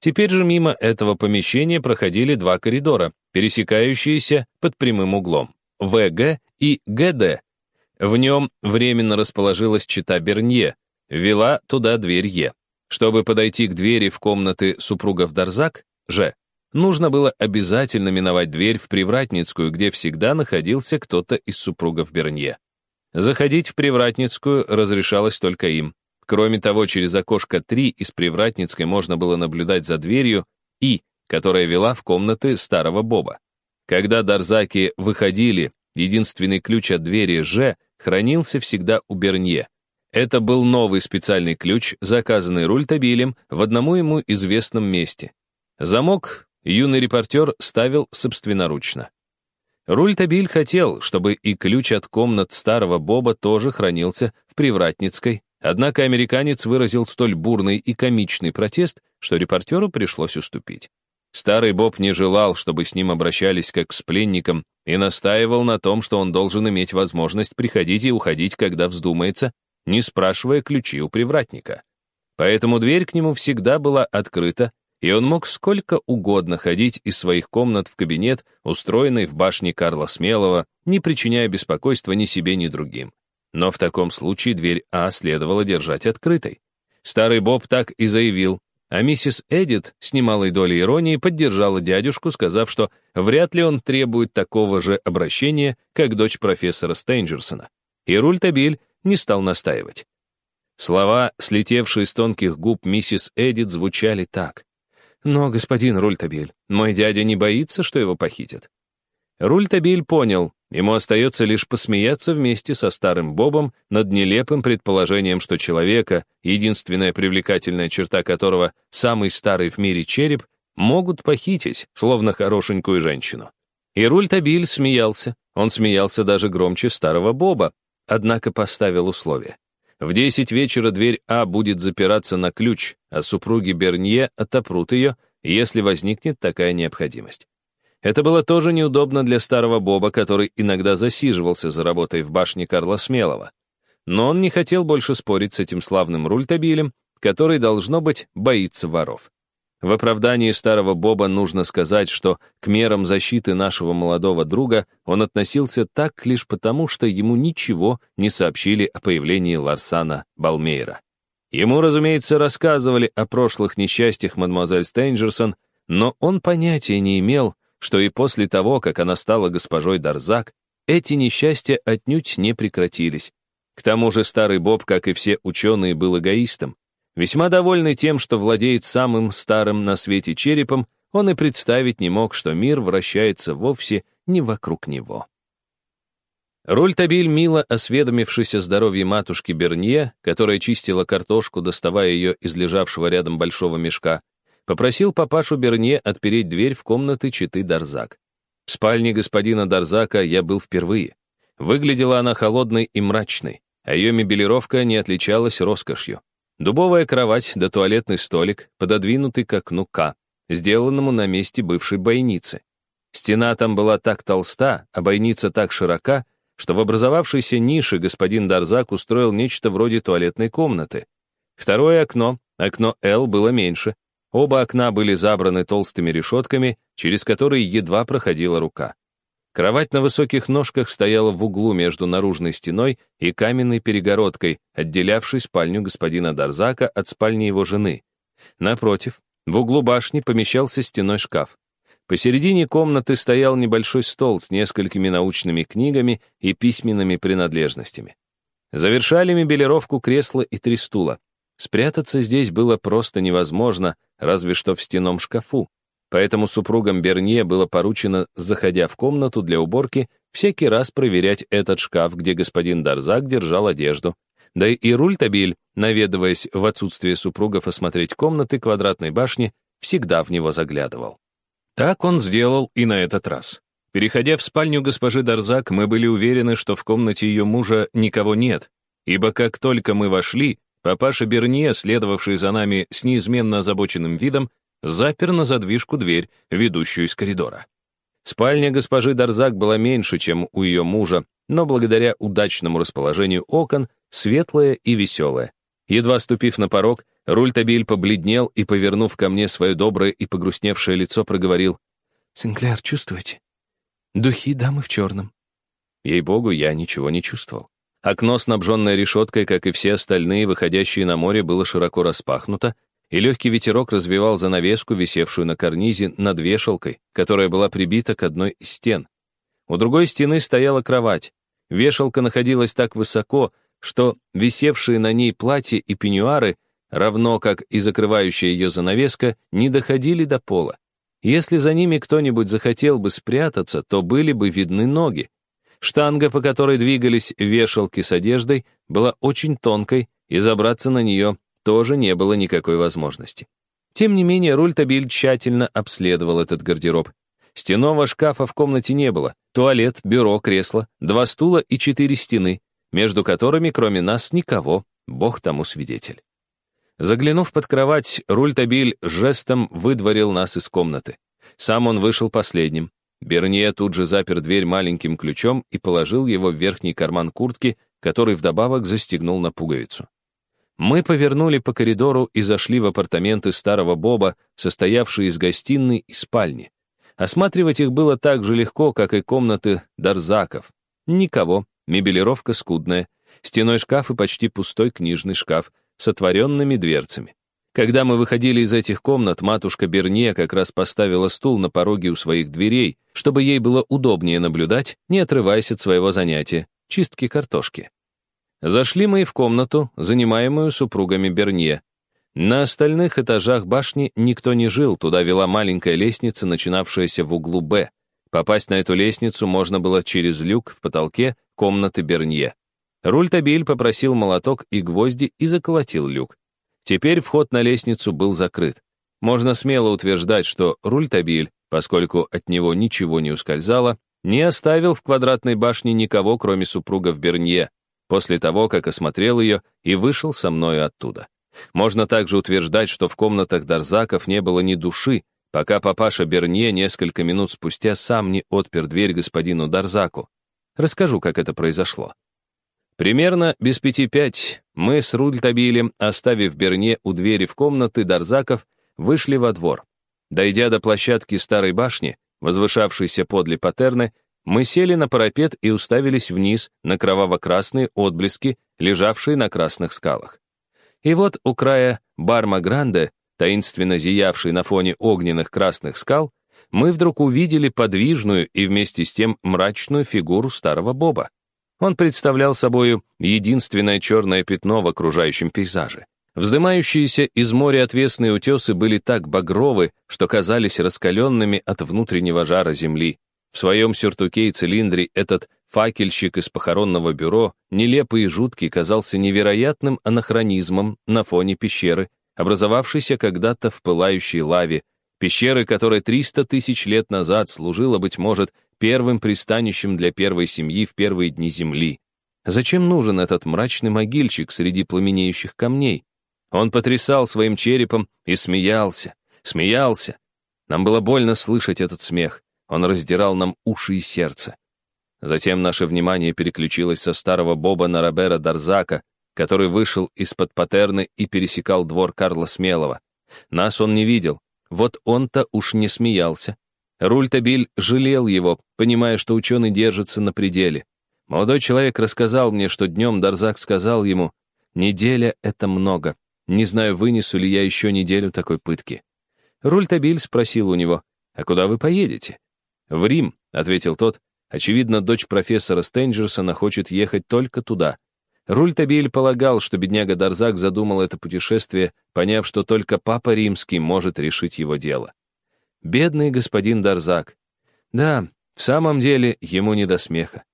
Speaker 1: Теперь же мимо этого помещения проходили два коридора, пересекающиеся под прямым углом — ВГ и ГД. В нем временно расположилась чита Бернье, вела туда дверь Е. Чтобы подойти к двери в комнаты супругов Дарзак, Ж, нужно было обязательно миновать дверь в Привратницкую, где всегда находился кто-то из супругов Бернье. Заходить в Привратницкую разрешалось только им. Кроме того, через окошко 3 из Привратницкой можно было наблюдать за дверью И, которая вела в комнаты старого Боба. Когда Дарзаки выходили, единственный ключ от двери Ж хранился всегда у Бернье. Это был новый специальный ключ, заказанный Рультабилем в одному ему известном месте. Замок юный репортер ставил собственноручно. Рультабиль хотел, чтобы и ключ от комнат старого Боба тоже хранился в Привратницкой, однако американец выразил столь бурный и комичный протест, что репортеру пришлось уступить. Старый Боб не желал, чтобы с ним обращались как с пленником, и настаивал на том, что он должен иметь возможность приходить и уходить, когда вздумается, не спрашивая ключи у привратника. Поэтому дверь к нему всегда была открыта, и он мог сколько угодно ходить из своих комнат в кабинет, устроенный в башне Карла Смелого, не причиняя беспокойства ни себе, ни другим. Но в таком случае дверь А следовало держать открытой. Старый Боб так и заявил, а миссис Эдит с немалой долей иронии поддержала дядюшку, сказав, что вряд ли он требует такого же обращения, как дочь профессора Стейнджерсона. И Рультабиль не стал настаивать. Слова, слетевшие с тонких губ миссис Эдит, звучали так. Но, господин Рультабель, мой дядя не боится, что его похитят. Рультабиль понял, ему остается лишь посмеяться вместе со старым Бобом над нелепым предположением, что человека, единственная привлекательная черта которого — самый старый в мире череп, могут похитить, словно хорошенькую женщину. И Рультабиль смеялся, он смеялся даже громче старого Боба, однако поставил условие. В десять вечера дверь А будет запираться на ключ, а супруги Бернье отопрут ее, если возникнет такая необходимость. Это было тоже неудобно для старого Боба, который иногда засиживался за работой в башне Карла Смелого. Но он не хотел больше спорить с этим славным рультабилем, который, должно быть, боится воров. В оправдании старого Боба нужно сказать, что к мерам защиты нашего молодого друга он относился так лишь потому, что ему ничего не сообщили о появлении Ларсана Балмейра. Ему, разумеется, рассказывали о прошлых несчастьях мадемуазель Стейнджерсон, но он понятия не имел, что и после того, как она стала госпожой Дарзак, эти несчастья отнюдь не прекратились. К тому же старый Боб, как и все ученые, был эгоистом. Весьма довольный тем, что владеет самым старым на свете черепом, он и представить не мог, что мир вращается вовсе не вокруг него. Рультабиль, мило осведомившись о здоровье матушки Бернье, которая чистила картошку, доставая ее из лежавшего рядом большого мешка, попросил папашу Бернье отпереть дверь в комнаты читы Дарзак. В спальне господина Дарзака я был впервые. Выглядела она холодной и мрачной, а ее мебелировка не отличалась роскошью. Дубовая кровать да туалетный столик, пододвинутый к окну К, сделанному на месте бывшей бойницы. Стена там была так толста, а бойница так широка, что в образовавшейся нише господин Дарзак устроил нечто вроде туалетной комнаты. Второе окно, окно Л, было меньше. Оба окна были забраны толстыми решетками, через которые едва проходила рука. Кровать на высоких ножках стояла в углу между наружной стеной и каменной перегородкой, отделявшей спальню господина Дарзака от спальни его жены. Напротив, в углу башни помещался стеной шкаф. Посередине комнаты стоял небольшой стол с несколькими научными книгами и письменными принадлежностями. Завершали мебелировку кресла и три стула. Спрятаться здесь было просто невозможно, разве что в стенном шкафу. Поэтому супругам Бернье было поручено, заходя в комнату для уборки, всякий раз проверять этот шкаф, где господин Дарзак держал одежду. Да и Рультабиль, наведываясь в отсутствие супругов осмотреть комнаты квадратной башни, всегда в него заглядывал. Так он сделал и на этот раз. Переходя в спальню госпожи Дарзак, мы были уверены, что в комнате ее мужа никого нет, ибо как только мы вошли, папаша Бернье, следовавший за нами с неизменно озабоченным видом, запер на задвижку дверь, ведущую из коридора. Спальня госпожи Дарзак была меньше, чем у ее мужа, но благодаря удачному расположению окон, светлая и веселая. Едва ступив на порог, Рультабиль побледнел и, повернув ко мне свое доброе и погрустневшее лицо, проговорил. «Синклер, чувствуете? Духи дамы в черном». Ей-богу, я ничего не чувствовал. Окно, снабженное решеткой, как и все остальные, выходящие на море, было широко распахнуто, и легкий ветерок развивал занавеску, висевшую на карнизе над вешалкой, которая была прибита к одной из стен. У другой стены стояла кровать. Вешалка находилась так высоко, что висевшие на ней платья и пеньюары, равно как и закрывающая ее занавеска, не доходили до пола. Если за ними кто-нибудь захотел бы спрятаться, то были бы видны ноги. Штанга, по которой двигались вешалки с одеждой, была очень тонкой, и забраться на нее тоже не было никакой возможности. Тем не менее, Рультабиль тщательно обследовал этот гардероб. Стенного шкафа в комнате не было. Туалет, бюро, кресло, два стула и четыре стены, между которыми, кроме нас, никого, бог тому свидетель. Заглянув под кровать, Рультабиль жестом выдворил нас из комнаты. Сам он вышел последним. Берния тут же запер дверь маленьким ключом и положил его в верхний карман куртки, который вдобавок застегнул на пуговицу. Мы повернули по коридору и зашли в апартаменты старого Боба, состоявшие из гостиной и спальни. Осматривать их было так же легко, как и комнаты Дарзаков. Никого, мебелировка скудная, стеной шкаф и почти пустой книжный шкаф с отворенными дверцами. Когда мы выходили из этих комнат, матушка Берне как раз поставила стул на пороге у своих дверей, чтобы ей было удобнее наблюдать, не отрываясь от своего занятия — чистки картошки. Зашли мы в комнату, занимаемую супругами Бернье. На остальных этажах башни никто не жил, туда вела маленькая лестница, начинавшаяся в углу «Б». Попасть на эту лестницу можно было через люк в потолке комнаты Бернье. Рультабиль попросил молоток и гвозди и заколотил люк. Теперь вход на лестницу был закрыт. Можно смело утверждать, что Рультабиль, поскольку от него ничего не ускользало, не оставил в квадратной башне никого, кроме супругов Бернье, после того, как осмотрел ее и вышел со мною оттуда. Можно также утверждать, что в комнатах Дарзаков не было ни души, пока папаша Бернье несколько минут спустя сам не отпер дверь господину Дарзаку. Расскажу, как это произошло. Примерно без пяти пять мы с Рультабилем, оставив Берне у двери в комнаты Дарзаков, вышли во двор. Дойдя до площадки старой башни, возвышавшейся подле Патерны, мы сели на парапет и уставились вниз на кроваво-красные отблески, лежавшие на красных скалах. И вот у края Барма-Гранде, таинственно зиявшей на фоне огненных красных скал, мы вдруг увидели подвижную и вместе с тем мрачную фигуру старого Боба. Он представлял собою единственное черное пятно в окружающем пейзаже. Вздымающиеся из моря отвесные утесы были так багровы, что казались раскаленными от внутреннего жара земли. В своем сюртуке и цилиндре этот факельщик из похоронного бюро, нелепый и жуткий, казался невероятным анахронизмом на фоне пещеры, образовавшейся когда-то в пылающей лаве, пещеры, которая 300 тысяч лет назад служила, быть может, первым пристанищем для первой семьи в первые дни Земли. Зачем нужен этот мрачный могильщик среди пламенеющих камней? Он потрясал своим черепом и смеялся, смеялся. Нам было больно слышать этот смех. Он раздирал нам уши и сердце. Затем наше внимание переключилось со старого Боба на Робера Дарзака, который вышел из-под патерны и пересекал двор Карла Смелого. Нас он не видел. Вот он-то уж не смеялся. Рультабиль жалел его, понимая, что ученый держится на пределе. Молодой человек рассказал мне, что днем Дарзак сказал ему, «Неделя — это много. Не знаю, вынесу ли я еще неделю такой пытки». Рультабиль спросил у него, «А куда вы поедете?» «В Рим», — ответил тот. «Очевидно, дочь профессора Стенджерсона хочет ехать только туда». Рультабиль полагал, что бедняга Дарзак задумал это путешествие, поняв, что только Папа Римский может решить его дело. Бедный господин Дарзак. Да, в самом деле ему не до смеха.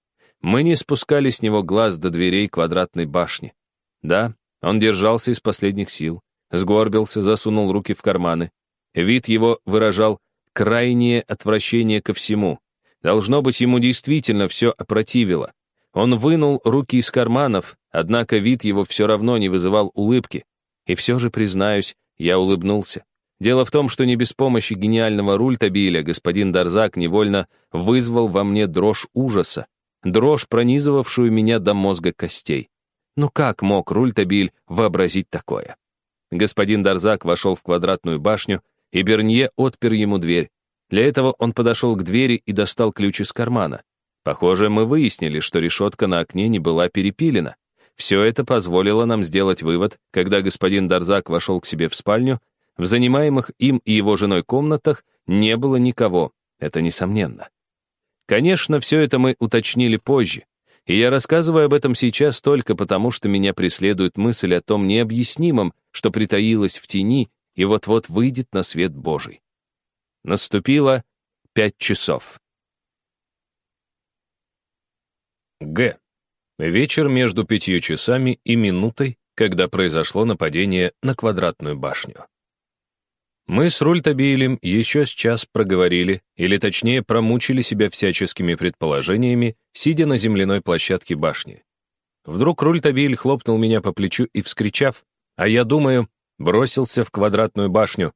Speaker 1: Мы не спускали с него глаз до дверей квадратной башни. Да, он держался из последних сил, сгорбился, засунул руки в карманы. Вид его выражал крайнее отвращение ко всему. Должно быть, ему действительно все опротивило. Он вынул руки из карманов, однако вид его все равно не вызывал улыбки. И все же, признаюсь, я улыбнулся. Дело в том, что не без помощи гениального рультабиля господин Дарзак невольно вызвал во мне дрожь ужаса, дрожь, пронизывавшую меня до мозга костей. Ну как мог рультабиль вообразить такое? Господин Дарзак вошел в квадратную башню, и Бернье отпер ему дверь. Для этого он подошел к двери и достал ключ из кармана. Похоже, мы выяснили, что решетка на окне не была перепилена. Все это позволило нам сделать вывод, когда господин Дарзак вошел к себе в спальню, в занимаемых им и его женой комнатах не было никого, это несомненно. Конечно, все это мы уточнили позже, и я рассказываю об этом сейчас только потому, что меня преследует мысль о том необъяснимом, что притаилось в тени и вот-вот выйдет на свет Божий. Наступило пять часов. Г. Вечер между пятью часами и минутой, когда произошло нападение на квадратную башню. Мы с Рультабилем еще с час проговорили, или точнее промучили себя всяческими предположениями, сидя на земляной площадке башни. Вдруг Рультабиль хлопнул меня по плечу и, вскричав, а я думаю, бросился в квадратную башню.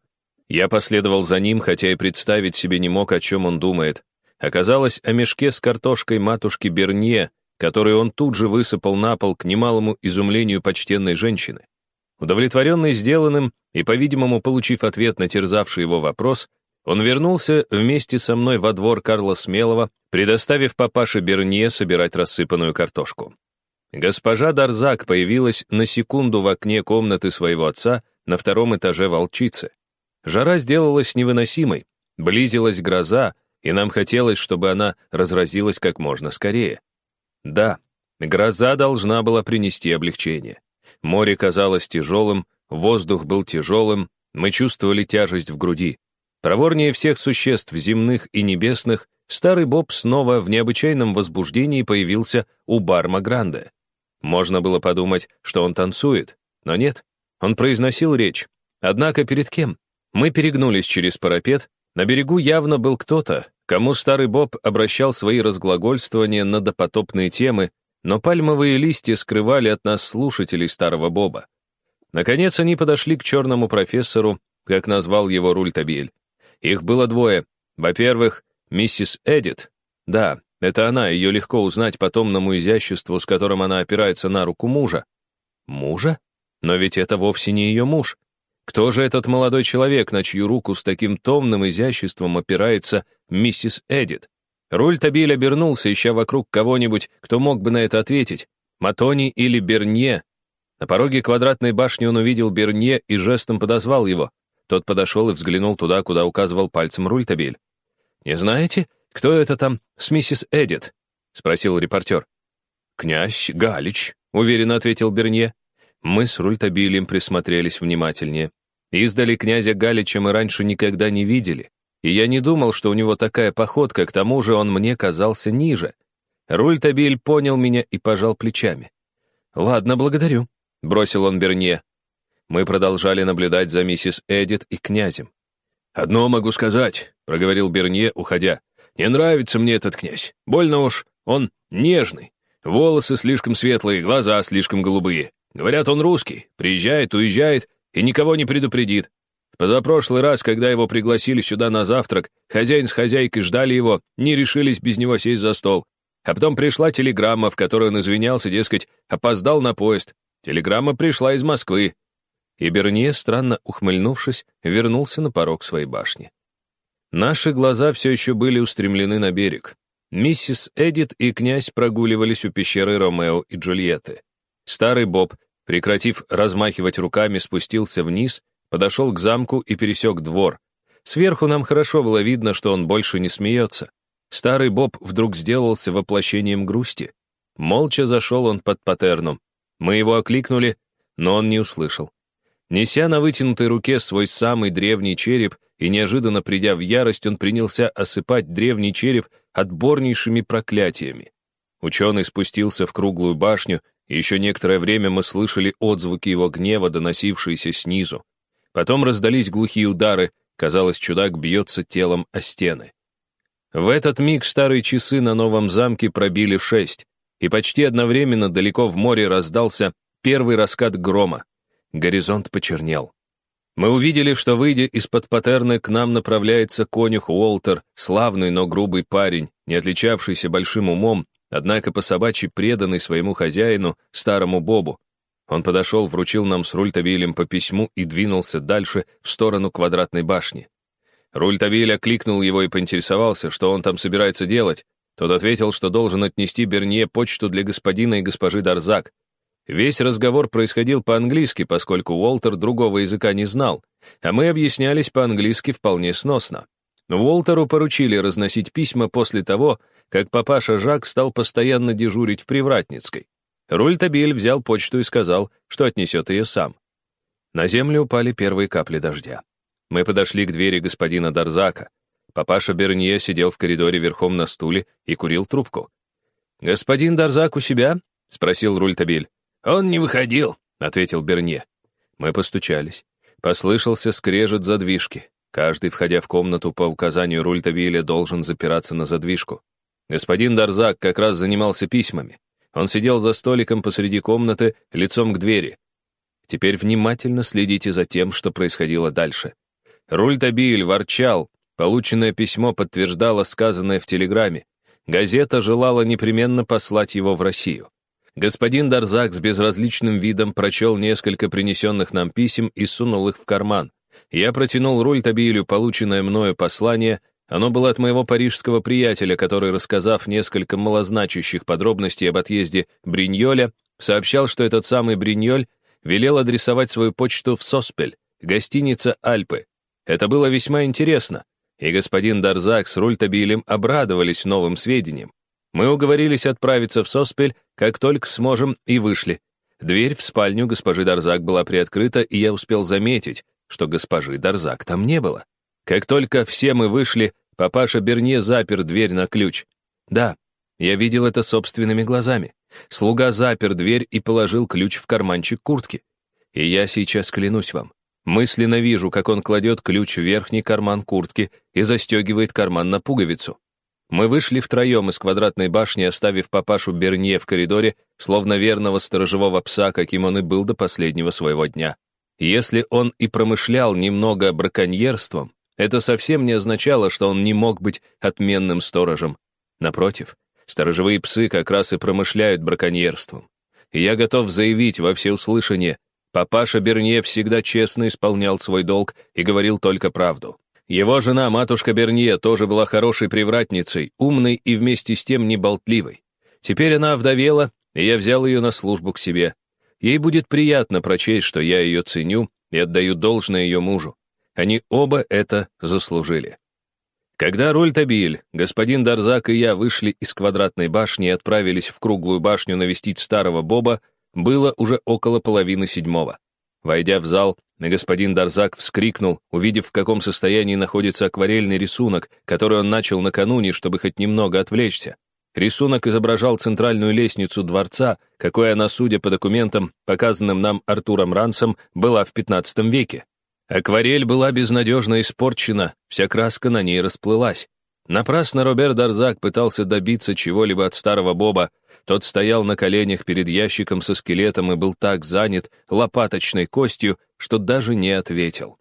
Speaker 1: Я последовал за ним, хотя и представить себе не мог, о чем он думает. Оказалось, о мешке с картошкой матушки Бернье, который он тут же высыпал на пол к немалому изумлению почтенной женщины. Удовлетворенный сделанным и, по-видимому, получив ответ на терзавший его вопрос, он вернулся вместе со мной во двор Карла Смелого, предоставив папаше Бернье собирать рассыпанную картошку. Госпожа Дарзак появилась на секунду в окне комнаты своего отца на втором этаже волчицы. Жара сделалась невыносимой, близилась гроза, и нам хотелось, чтобы она разразилась как можно скорее. Да, гроза должна была принести облегчение. Море казалось тяжелым, воздух был тяжелым, мы чувствовали тяжесть в груди. Проворнее всех существ земных и небесных, старый Боб снова в необычайном возбуждении появился у Барма Гранде. Можно было подумать, что он танцует, но нет, он произносил речь. Однако перед кем? Мы перегнулись через парапет, на берегу явно был кто-то, кому старый Боб обращал свои разглагольствования на допотопные темы, но пальмовые листья скрывали от нас слушателей старого Боба. Наконец они подошли к черному профессору, как назвал его Рультабиль. Их было двое. Во-первых, миссис Эдит. Да, это она, ее легко узнать по томному изяществу, с которым она опирается на руку мужа. Мужа? Но ведь это вовсе не ее муж. Кто же этот молодой человек, на чью руку с таким томным изяществом опирается миссис Эдит? Рультабиль обернулся, ища вокруг кого-нибудь, кто мог бы на это ответить. Матони или Бернье. На пороге квадратной башни он увидел Бернье и жестом подозвал его. Тот подошел и взглянул туда, куда указывал пальцем Рультабиль. «Не знаете, кто это там с миссис Эдит?» — спросил репортер. «Князь Галич», — уверенно ответил Бернье. Мы с Рультабилем присмотрелись внимательнее. Издали князя Галича мы раньше никогда не видели, и я не думал, что у него такая походка, к тому же он мне казался ниже. Рультабиль понял меня и пожал плечами. «Ладно, благодарю», — бросил он Бернье. Мы продолжали наблюдать за миссис Эдит и князем. «Одно могу сказать», — проговорил Бернье, уходя. «Не нравится мне этот князь. Больно уж, он нежный. Волосы слишком светлые, глаза слишком голубые. Говорят, он русский. Приезжает, уезжает и никого не предупредит. Позапрошлый раз, когда его пригласили сюда на завтрак, хозяин с хозяйкой ждали его, не решились без него сесть за стол. А потом пришла телеграмма, в которой он извинялся, дескать, опоздал на поезд. Телеграмма пришла из Москвы и Бернье, странно ухмыльнувшись, вернулся на порог своей башни. Наши глаза все еще были устремлены на берег. Миссис Эдит и князь прогуливались у пещеры Ромео и Джульетты. Старый Боб, прекратив размахивать руками, спустился вниз, подошел к замку и пересек двор. Сверху нам хорошо было видно, что он больше не смеется. Старый Боб вдруг сделался воплощением грусти. Молча зашел он под патерном. Мы его окликнули, но он не услышал. Неся на вытянутой руке свой самый древний череп и неожиданно придя в ярость, он принялся осыпать древний череп отборнейшими проклятиями. Ученый спустился в круглую башню, и еще некоторое время мы слышали отзвуки его гнева, доносившиеся снизу. Потом раздались глухие удары, казалось, чудак бьется телом о стены. В этот миг старые часы на новом замке пробили шесть, и почти одновременно далеко в море раздался первый раскат грома. Горизонт почернел. Мы увидели, что, выйдя из-под патерны, к нам направляется конюх Уолтер, славный, но грубый парень, не отличавшийся большим умом, однако по собачьи преданный своему хозяину, старому Бобу. Он подошел, вручил нам с Рультавилем по письму и двинулся дальше в сторону квадратной башни. Рультавиль окликнул его и поинтересовался, что он там собирается делать. Тот ответил, что должен отнести Бернье почту для господина и госпожи Дарзак. Весь разговор происходил по-английски, поскольку Уолтер другого языка не знал, а мы объяснялись по-английски вполне сносно. Уолтеру поручили разносить письма после того, как папаша Жак стал постоянно дежурить в Привратницкой. Рультабиль взял почту и сказал, что отнесет ее сам. На землю упали первые капли дождя. Мы подошли к двери господина Дарзака. Папаша Бернье сидел в коридоре верхом на стуле и курил трубку. «Господин Дарзак у себя?» — спросил Рультабиль. «Он не выходил», — ответил Берне. Мы постучались. Послышался скрежет задвижки. Каждый, входя в комнату по указанию Рультавиля, должен запираться на задвижку. Господин Дарзак как раз занимался письмами. Он сидел за столиком посреди комнаты, лицом к двери. Теперь внимательно следите за тем, что происходило дальше. Рультабиль ворчал. Полученное письмо подтверждало сказанное в телеграмме. Газета желала непременно послать его в Россию. Господин Дарзак с безразличным видом прочел несколько принесенных нам писем и сунул их в карман. Я протянул руль Табилю полученное мною послание. Оно было от моего парижского приятеля, который, рассказав несколько малозначащих подробностей об отъезде Бриньоля, сообщал, что этот самый Бриньоль велел адресовать свою почту в Соспель, гостиница «Альпы». Это было весьма интересно, и господин Дарзак с Рультабилем обрадовались новым сведениям. Мы уговорились отправиться в Соспель, как только сможем, и вышли. Дверь в спальню госпожи Дарзак была приоткрыта, и я успел заметить, что госпожи Дарзак там не было. Как только все мы вышли, Папаша Берне запер дверь на ключ. Да, я видел это собственными глазами. Слуга запер дверь и положил ключ в карманчик куртки. И я сейчас клянусь вам, мысленно вижу, как он кладет ключ в верхний карман куртки и застегивает карман на пуговицу. Мы вышли втроем из квадратной башни, оставив папашу Берне в коридоре, словно верного сторожевого пса, каким он и был до последнего своего дня. Если он и промышлял немного браконьерством, это совсем не означало, что он не мог быть отменным сторожем. Напротив, сторожевые псы как раз и промышляют браконьерством. И я готов заявить во всеуслышание, папаша Берне всегда честно исполнял свой долг и говорил только правду. Его жена, матушка Бернье, тоже была хорошей привратницей, умной и вместе с тем неболтливой. Теперь она овдовела, и я взял ее на службу к себе. Ей будет приятно прочесть, что я ее ценю и отдаю должное ее мужу. Они оба это заслужили. Когда Рольтабиль, господин Дарзак и я вышли из квадратной башни и отправились в круглую башню навестить старого Боба, было уже около половины седьмого. Войдя в зал, господин Дарзак вскрикнул, увидев, в каком состоянии находится акварельный рисунок, который он начал накануне, чтобы хоть немного отвлечься. Рисунок изображал центральную лестницу дворца, какой она, судя по документам, показанным нам Артуром Рансом, была в XV веке. Акварель была безнадежно испорчена, вся краска на ней расплылась. Напрасно Робер Дарзак пытался добиться чего-либо от старого Боба, тот стоял на коленях перед ящиком со скелетом и был так занят лопаточной костью, что даже не ответил.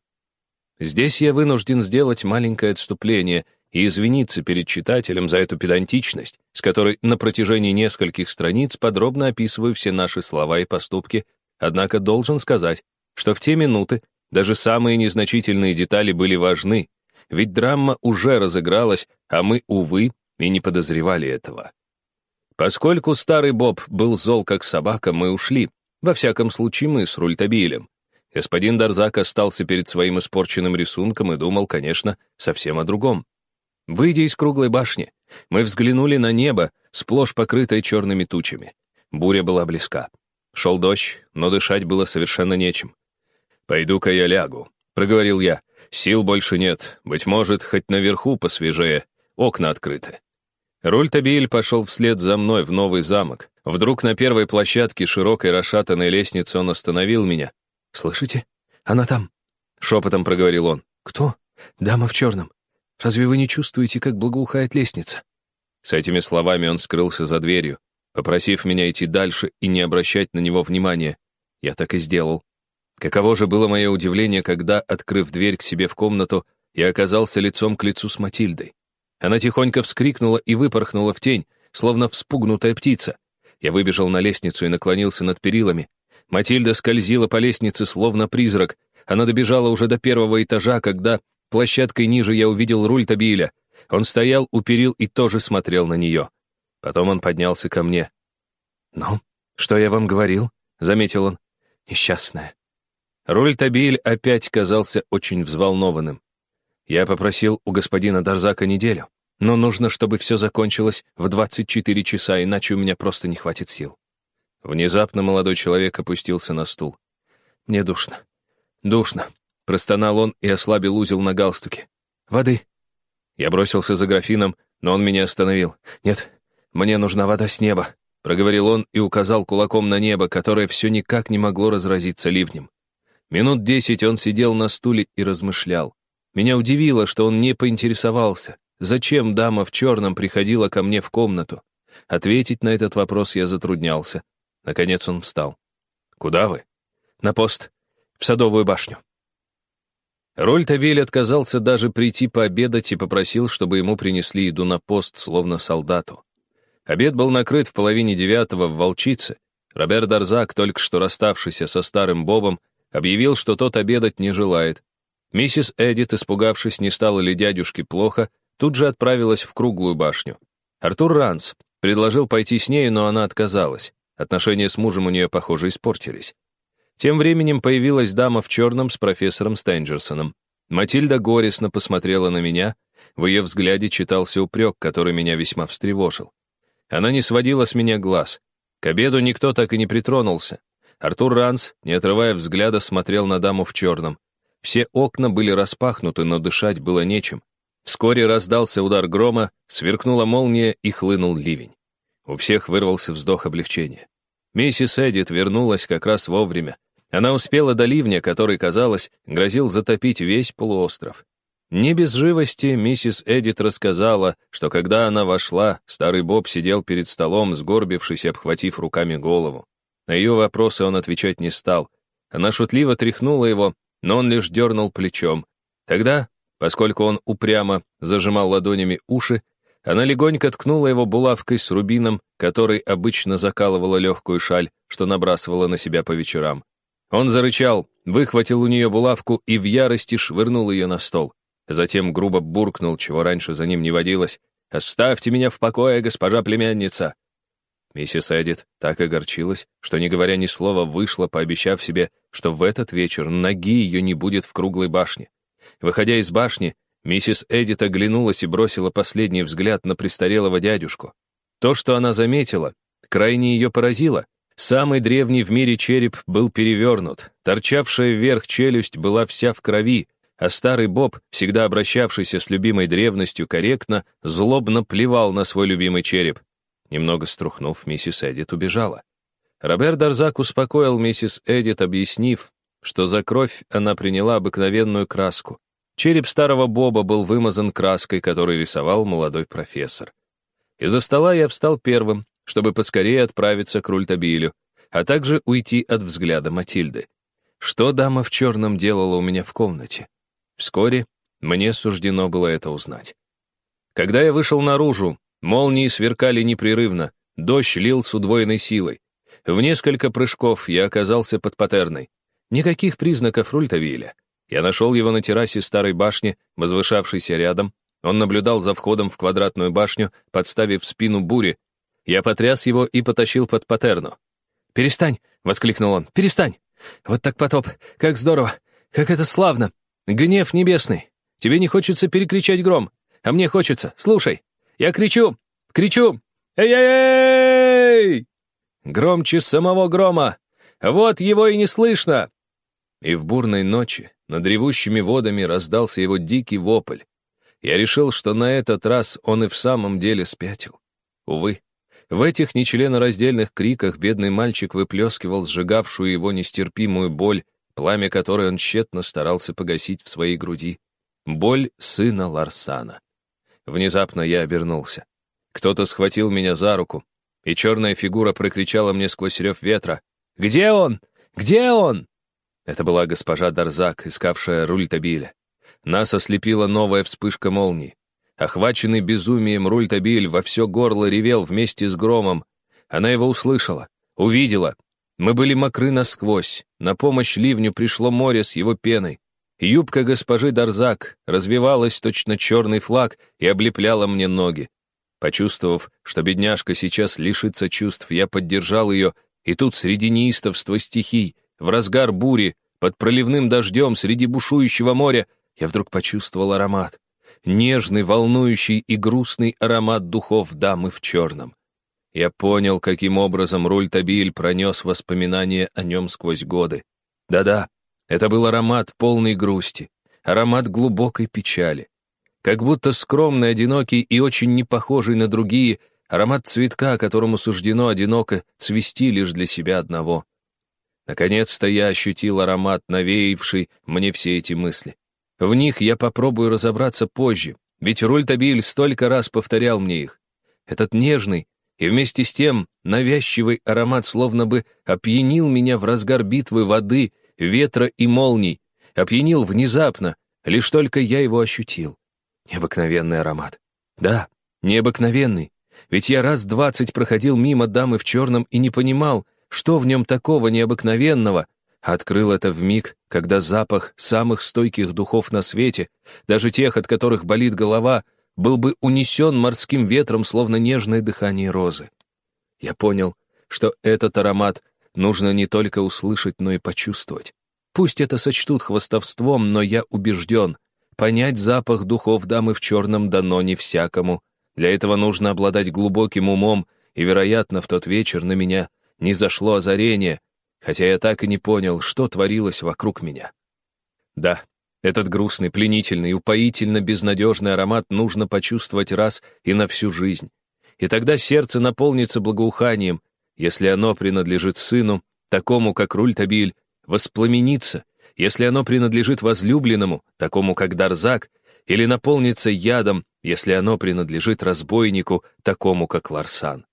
Speaker 1: Здесь я вынужден сделать маленькое отступление и извиниться перед читателем за эту педантичность, с которой на протяжении нескольких страниц подробно описываю все наши слова и поступки, однако должен сказать, что в те минуты даже самые незначительные детали были важны, ведь драма уже разыгралась, а мы, увы, и не подозревали этого. Поскольку старый Боб был зол как собака, мы ушли. Во всяком случае, мы с Рультабилем. Господин Дарзак остался перед своим испорченным рисунком и думал, конечно, совсем о другом. Выйдя из круглой башни, мы взглянули на небо, сплошь покрытое черными тучами. Буря была близка. Шел дождь, но дышать было совершенно нечем. «Пойду-ка я лягу», — проговорил я. «Сил больше нет. Быть может, хоть наверху посвежее. Окна открыты». Рультабиль пошел вслед за мной в новый замок. Вдруг на первой площадке широкой расшатанной лестницы он остановил меня. «Слышите? Она там!» — шепотом проговорил он. «Кто? Дама в черном. Разве вы не чувствуете, как благоухает лестница?» С этими словами он скрылся за дверью, попросив меня идти дальше и не обращать на него внимания. Я так и сделал. Каково же было мое удивление, когда, открыв дверь к себе в комнату, я оказался лицом к лицу с Матильдой. Она тихонько вскрикнула и выпорхнула в тень, словно вспугнутая птица. Я выбежал на лестницу и наклонился над перилами. Матильда скользила по лестнице, словно призрак. Она добежала уже до первого этажа, когда площадкой ниже я увидел руль Табиля. Он стоял у перил и тоже смотрел на нее. Потом он поднялся ко мне. «Ну, что я вам говорил?» — заметил он. «Несчастная». Руль Табиль опять казался очень взволнованным. Я попросил у господина Дарзака неделю, но нужно, чтобы все закончилось в 24 часа, иначе у меня просто не хватит сил. Внезапно молодой человек опустился на стул. «Мне душно. Душно», — простонал он и ослабил узел на галстуке. «Воды». Я бросился за графином, но он меня остановил. «Нет, мне нужна вода с неба», — проговорил он и указал кулаком на небо, которое все никак не могло разразиться ливнем. Минут десять он сидел на стуле и размышлял. Меня удивило, что он не поинтересовался, зачем дама в черном приходила ко мне в комнату. Ответить на этот вопрос я затруднялся. Наконец он встал. «Куда вы?» «На пост. В Садовую башню». Рольтавиль отказался даже прийти пообедать и попросил, чтобы ему принесли еду на пост, словно солдату. Обед был накрыт в половине девятого в Волчице. Роберт Дарзак, только что расставшийся со старым Бобом, объявил, что тот обедать не желает, Миссис Эдит, испугавшись, не стало ли дядюшке плохо, тут же отправилась в круглую башню. Артур Ранс предложил пойти с ней, но она отказалась. Отношения с мужем у нее, похоже, испортились. Тем временем появилась дама в черном с профессором Стенджерсоном. Матильда горестно посмотрела на меня, в ее взгляде читался упрек, который меня весьма встревожил. Она не сводила с меня глаз. К обеду никто так и не притронулся. Артур Ранс, не отрывая взгляда, смотрел на даму в черном. Все окна были распахнуты, но дышать было нечем. Вскоре раздался удар грома, сверкнула молния и хлынул ливень. У всех вырвался вздох облегчения. Миссис Эдит вернулась как раз вовремя. Она успела до ливня, который, казалось, грозил затопить весь полуостров. Не без живости миссис Эдит рассказала, что когда она вошла, старый Боб сидел перед столом, сгорбившись и обхватив руками голову. На ее вопросы он отвечать не стал. Она шутливо тряхнула его, но он лишь дернул плечом. Тогда Поскольку он упрямо зажимал ладонями уши, она легонько ткнула его булавкой с рубином, который обычно закалывала легкую шаль, что набрасывала на себя по вечерам. Он зарычал, выхватил у нее булавку и в ярости швырнул ее на стол. Затем грубо буркнул, чего раньше за ним не водилось. «Оставьте меня в покое, госпожа племянница!» Миссис Эдит так огорчилась, что, не говоря ни слова, вышла, пообещав себе, что в этот вечер ноги ее не будет в круглой башне. Выходя из башни, миссис Эдит оглянулась и бросила последний взгляд на престарелого дядюшку. То, что она заметила, крайне ее поразило. Самый древний в мире череп был перевернут, торчавшая вверх челюсть была вся в крови, а старый Боб, всегда обращавшийся с любимой древностью корректно, злобно плевал на свой любимый череп. Немного струхнув, миссис Эдит убежала. Роберт Дарзак успокоил миссис Эдит, объяснив, что за кровь она приняла обыкновенную краску. Череп старого Боба был вымазан краской, которую рисовал молодой профессор. Из-за стола я встал первым, чтобы поскорее отправиться к Рультабилю, а также уйти от взгляда Матильды. Что дама в черном делала у меня в комнате? Вскоре мне суждено было это узнать. Когда я вышел наружу, молнии сверкали непрерывно, дождь лил с удвоенной силой. В несколько прыжков я оказался под патерной. Никаких признаков Рультавиля. Я нашел его на террасе старой башни, возвышавшейся рядом. Он наблюдал за входом в квадратную башню, подставив спину бури. Я потряс его и потащил под патерну. «Перестань!» — воскликнул он. «Перестань! Вот так потоп! Как здорово! Как это славно! Гнев небесный! Тебе не хочется перекричать гром, а мне хочется. Слушай! Я кричу! Кричу! Эй-эй-эй! Громче самого грома! Вот его и не слышно!» И в бурной ночи над ревущими водами раздался его дикий вопль. Я решил, что на этот раз он и в самом деле спятил. Увы, в этих нечленораздельных криках бедный мальчик выплескивал сжигавшую его нестерпимую боль, пламя которой он тщетно старался погасить в своей груди. Боль сына Ларсана. Внезапно я обернулся. Кто-то схватил меня за руку, и черная фигура прокричала мне сквозь рев ветра. «Где он? Где он?» Это была госпожа Дарзак, искавшая руль Табиля. Нас ослепила новая вспышка молнии. Охваченный безумием руль Табиль во все горло ревел вместе с громом. Она его услышала, увидела. Мы были мокры насквозь. На помощь ливню пришло море с его пеной. Юбка госпожи Дарзак развивалась точно черный флаг и облепляла мне ноги. Почувствовав, что бедняжка сейчас лишится чувств, я поддержал ее, и тут среди неистовства стихий в разгар бури, под проливным дождем, среди бушующего моря, я вдруг почувствовал аромат. Нежный, волнующий и грустный аромат духов дамы в черном. Я понял, каким образом Руль Табиль пронес воспоминания о нем сквозь годы. Да-да, это был аромат полной грусти, аромат глубокой печали. Как будто скромный, одинокий и очень не похожий на другие, аромат цветка, которому суждено одиноко цвести лишь для себя одного. Наконец-то я ощутил аромат, навеявший мне все эти мысли. В них я попробую разобраться позже, ведь Рультабиль столько раз повторял мне их. Этот нежный и вместе с тем навязчивый аромат словно бы опьянил меня в разгар битвы воды, ветра и молний, опьянил внезапно, лишь только я его ощутил. Необыкновенный аромат. Да, необыкновенный. Ведь я раз двадцать проходил мимо дамы в черном и не понимал, что в нем такого необыкновенного? Открыл это в миг, когда запах самых стойких духов на свете, даже тех, от которых болит голова, был бы унесен морским ветром, словно нежное дыхание розы. Я понял, что этот аромат нужно не только услышать, но и почувствовать. Пусть это сочтут хвостовством, но я убежден, понять запах духов дамы в черном дано не всякому. Для этого нужно обладать глубоким умом, и, вероятно, в тот вечер на меня не зашло озарение, хотя я так и не понял, что творилось вокруг меня. Да, Этот грустный, пленительный, упоительно безнадежный аромат нужно почувствовать раз и на всю жизнь. И тогда сердце наполнится благоуханием, если оно принадлежит сыну, такому как Рультабиль, воспламенится, если оно принадлежит возлюбленному, такому как Дарзак, или наполнится ядом, если оно принадлежит разбойнику, такому как Ларсан.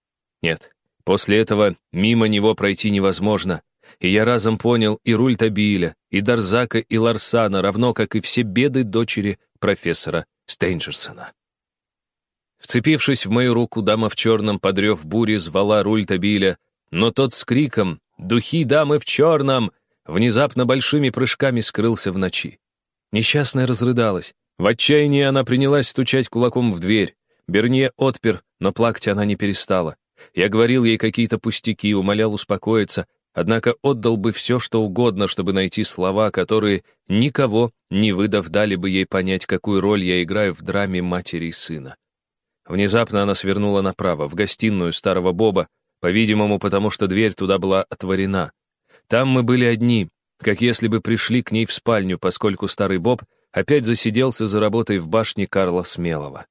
Speaker 1: Нет, после этого мимо него пройти невозможно, и я разом понял и Рультабиля, и Дарзака, и Ларсана, равно как и все беды дочери профессора Стейнджерсона. Вцепившись в мою руку, дама в черном, подрев бури, звала Рультабиля, но тот с криком «Духи дамы в черном!» внезапно большими прыжками скрылся в ночи. Несчастная разрыдалась. В отчаянии она принялась стучать кулаком в дверь. Берне отпер, но плакать она не перестала. Я говорил ей какие-то пустяки, умолял успокоиться, однако отдал бы все, что угодно, чтобы найти слова, которые никого, не выдав, дали бы ей понять, какую роль я играю в драме матери и сына. Внезапно она свернула направо, в гостиную старого Боба, по-видимому, потому что дверь туда была отворена. Там мы были одни, как если бы пришли к ней в спальню, поскольку старый Боб опять засиделся за работой в башне Карла Смелого.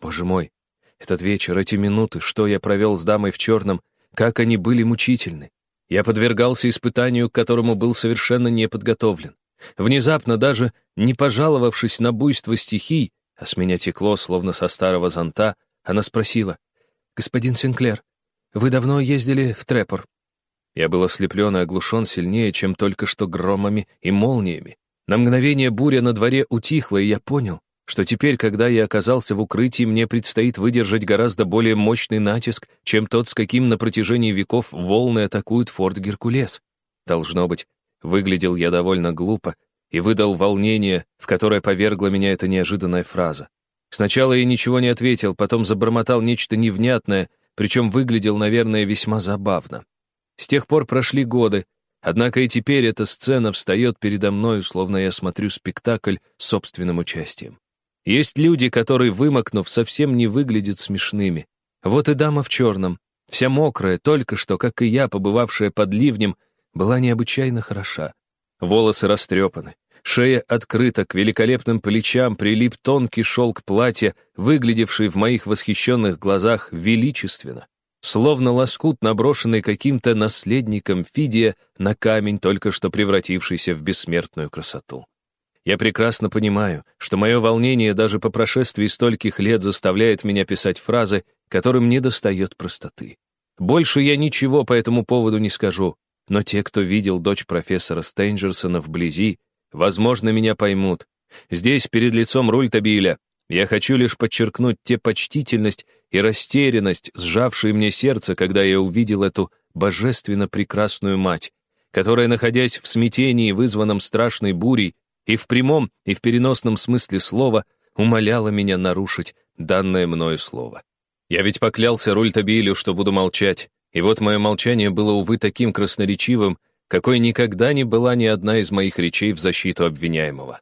Speaker 1: Боже мой, этот вечер, эти минуты, что я провел с дамой в черном, как они были мучительны. Я подвергался испытанию, к которому был совершенно не подготовлен. Внезапно, даже не пожаловавшись на буйство стихий, а с меня текло, словно со старого зонта, она спросила, «Господин Синклер, вы давно ездили в Трепор?» Я был ослеплен и оглушен сильнее, чем только что громами и молниями. На мгновение буря на дворе утихла, и я понял, что теперь, когда я оказался в укрытии, мне предстоит выдержать гораздо более мощный натиск, чем тот, с каким на протяжении веков волны атакуют форт Геркулес. Должно быть, выглядел я довольно глупо и выдал волнение, в которое повергла меня эта неожиданная фраза. Сначала я ничего не ответил, потом забормотал нечто невнятное, причем выглядел, наверное, весьма забавно. С тех пор прошли годы, однако и теперь эта сцена встает передо мной, словно я смотрю спектакль с собственным участием. Есть люди, которые, вымокнув, совсем не выглядят смешными. Вот и дама в черном, вся мокрая, только что, как и я, побывавшая под ливнем, была необычайно хороша. Волосы растрепаны, шея открыта, к великолепным плечам прилип тонкий шелк платья, выглядевший в моих восхищенных глазах величественно, словно лоскут, наброшенный каким-то наследником Фидия на камень, только что превратившийся в бессмертную красоту. Я прекрасно понимаю, что мое волнение даже по прошествии стольких лет заставляет меня писать фразы, которым не достает простоты. Больше я ничего по этому поводу не скажу, но те, кто видел дочь профессора Стейнджерсона вблизи, возможно, меня поймут. Здесь, перед лицом Рультабиля, я хочу лишь подчеркнуть те почтительность и растерянность, сжавшие мне сердце, когда я увидел эту божественно прекрасную мать, которая, находясь в смятении, вызванном страшной бурей, и в прямом, и в переносном смысле слова умоляла меня нарушить данное мною слово. Я ведь поклялся Рультабилю, что буду молчать, и вот мое молчание было, увы, таким красноречивым, какой никогда не была ни одна из моих речей в защиту обвиняемого.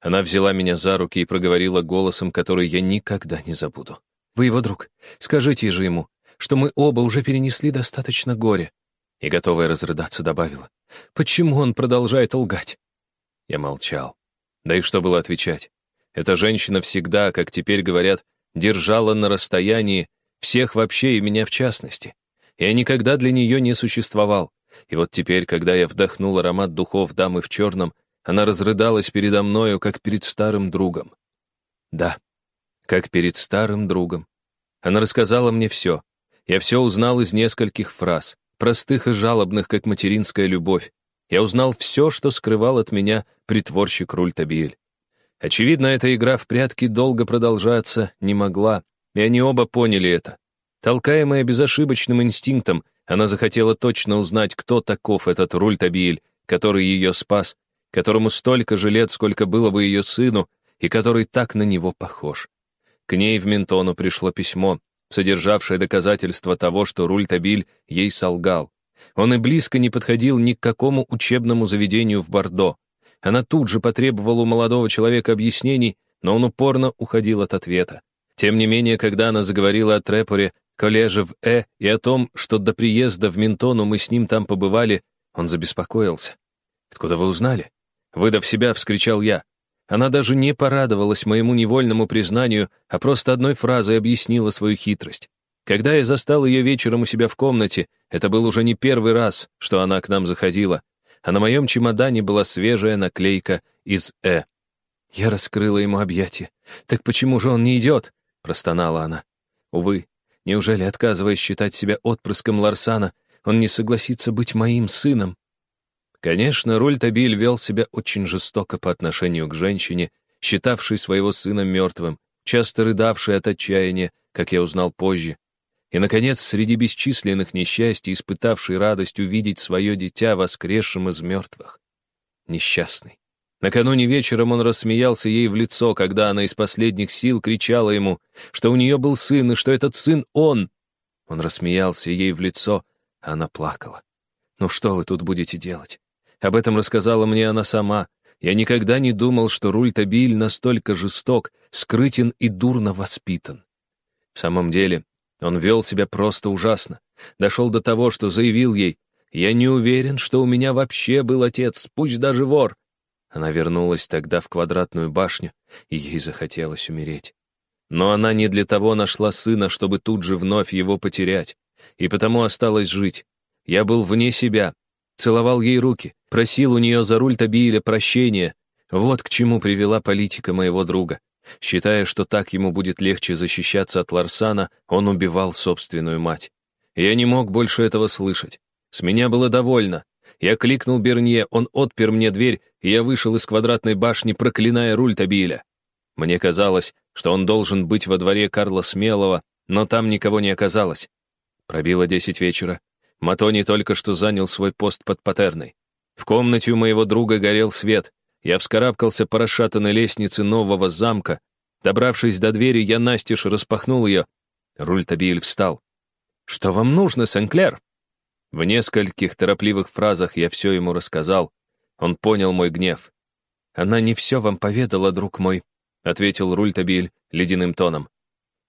Speaker 1: Она взяла меня за руки и проговорила голосом, который я никогда не забуду. «Вы его друг. Скажите же ему, что мы оба уже перенесли достаточно горя». И, готовая разрыдаться, добавила. «Почему он продолжает лгать? Я молчал. Да и что было отвечать? Эта женщина всегда, как теперь говорят, держала на расстоянии всех вообще и меня в частности. Я никогда для нее не существовал. И вот теперь, когда я вдохнул аромат духов дамы в черном, она разрыдалась передо мною, как перед старым другом. Да, как перед старым другом. Она рассказала мне все. Я все узнал из нескольких фраз, простых и жалобных, как материнская любовь, я узнал все, что скрывал от меня притворщик Рультабиль. Очевидно, эта игра в прятки долго продолжаться не могла, и они оба поняли это. Толкаемая безошибочным инстинктом, она захотела точно узнать, кто таков этот Рультабиль, который ее спас, которому столько же лет, сколько было бы ее сыну, и который так на него похож. К ней в Ментону пришло письмо, содержавшее доказательство того, что Рультабиль ей солгал. Он и близко не подходил ни к какому учебному заведению в Бордо. Она тут же потребовала у молодого человека объяснений, но он упорно уходил от ответа. Тем не менее, когда она заговорила о Трепоре, коллеже в Э и о том, что до приезда в Ментону мы с ним там побывали, он забеспокоился. «Откуда вы узнали?» Выдав себя, вскричал я. Она даже не порадовалась моему невольному признанию, а просто одной фразой объяснила свою хитрость. Когда я застал ее вечером у себя в комнате, это был уже не первый раз, что она к нам заходила, а на моем чемодане была свежая наклейка из «Э». Я раскрыла ему объятия. «Так почему же он не идет?» — простонала она. Увы, неужели, отказываясь считать себя отпрыском Ларсана, он не согласится быть моим сыном? Конечно, Руль Табиль вел себя очень жестоко по отношению к женщине, считавшей своего сына мертвым, часто рыдавшей от отчаяния, как я узнал позже, и, наконец, среди бесчисленных несчастий, испытавший радость увидеть свое дитя воскресшим из мертвых. Несчастный. Накануне вечером он рассмеялся ей в лицо, когда она из последних сил кричала ему, что у нее был сын, и что этот сын он. Он рассмеялся ей в лицо, а она плакала. «Ну что вы тут будете делать?» Об этом рассказала мне она сама. Я никогда не думал, что Руль Табиль настолько жесток, скрытен и дурно воспитан. В самом деле, он вел себя просто ужасно. Дошел до того, что заявил ей, «Я не уверен, что у меня вообще был отец, пусть даже вор». Она вернулась тогда в квадратную башню, и ей захотелось умереть. Но она не для того нашла сына, чтобы тут же вновь его потерять, и потому осталась жить. Я был вне себя, целовал ей руки, просил у нее за руль Табииля прощения. Вот к чему привела политика моего друга. Считая, что так ему будет легче защищаться от Ларсана, он убивал собственную мать. Я не мог больше этого слышать. С меня было довольно. Я кликнул Бернье, он отпер мне дверь, и я вышел из квадратной башни, проклиная руль Табиля. Мне казалось, что он должен быть во дворе Карла Смелого, но там никого не оказалось. Пробило десять вечера. Матони только что занял свой пост под патерной. В комнате у моего друга горел свет. Я вскарабкался по расшатанной лестнице нового замка. Добравшись до двери, я настежь распахнул ее. Руль Табиль встал. «Что вам нужно, Сенклер?» В нескольких торопливых фразах я все ему рассказал. Он понял мой гнев. «Она не все вам поведала, друг мой», — ответил Руль Табиль ледяным тоном.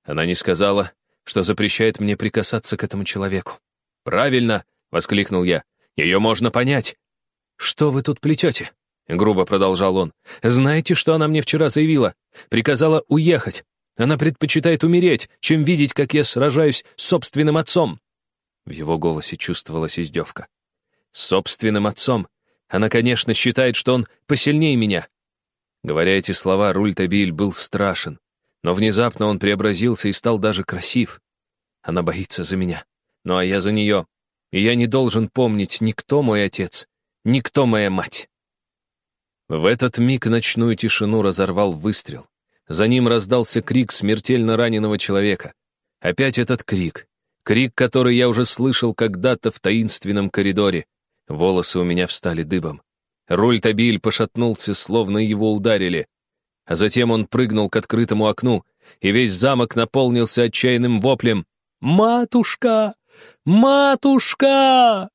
Speaker 1: «Она не сказала, что запрещает мне прикасаться к этому человеку». «Правильно!» — воскликнул я. «Ее можно понять». «Что вы тут плетете?» — грубо продолжал он. «Знаете, что она мне вчера заявила? Приказала уехать. Она предпочитает умереть, чем видеть, как я сражаюсь с собственным отцом». В его голосе чувствовалась издевка. «С собственным отцом. Она, конечно, считает, что он посильнее меня». Говоря эти слова, Руль Табиль был страшен, но внезапно он преобразился и стал даже красив. Она боится за меня, ну а я за нее, и я не должен помнить никто мой отец, никто моя мать. В этот миг ночную тишину разорвал выстрел. За ним раздался крик смертельно раненого человека. Опять этот крик. Крик, который я уже слышал когда-то в таинственном коридоре. Волосы у меня встали дыбом. Руль Табиль пошатнулся, словно его ударили. А затем он прыгнул к открытому окну, и весь замок наполнился отчаянным воплем. «Матушка! Матушка!»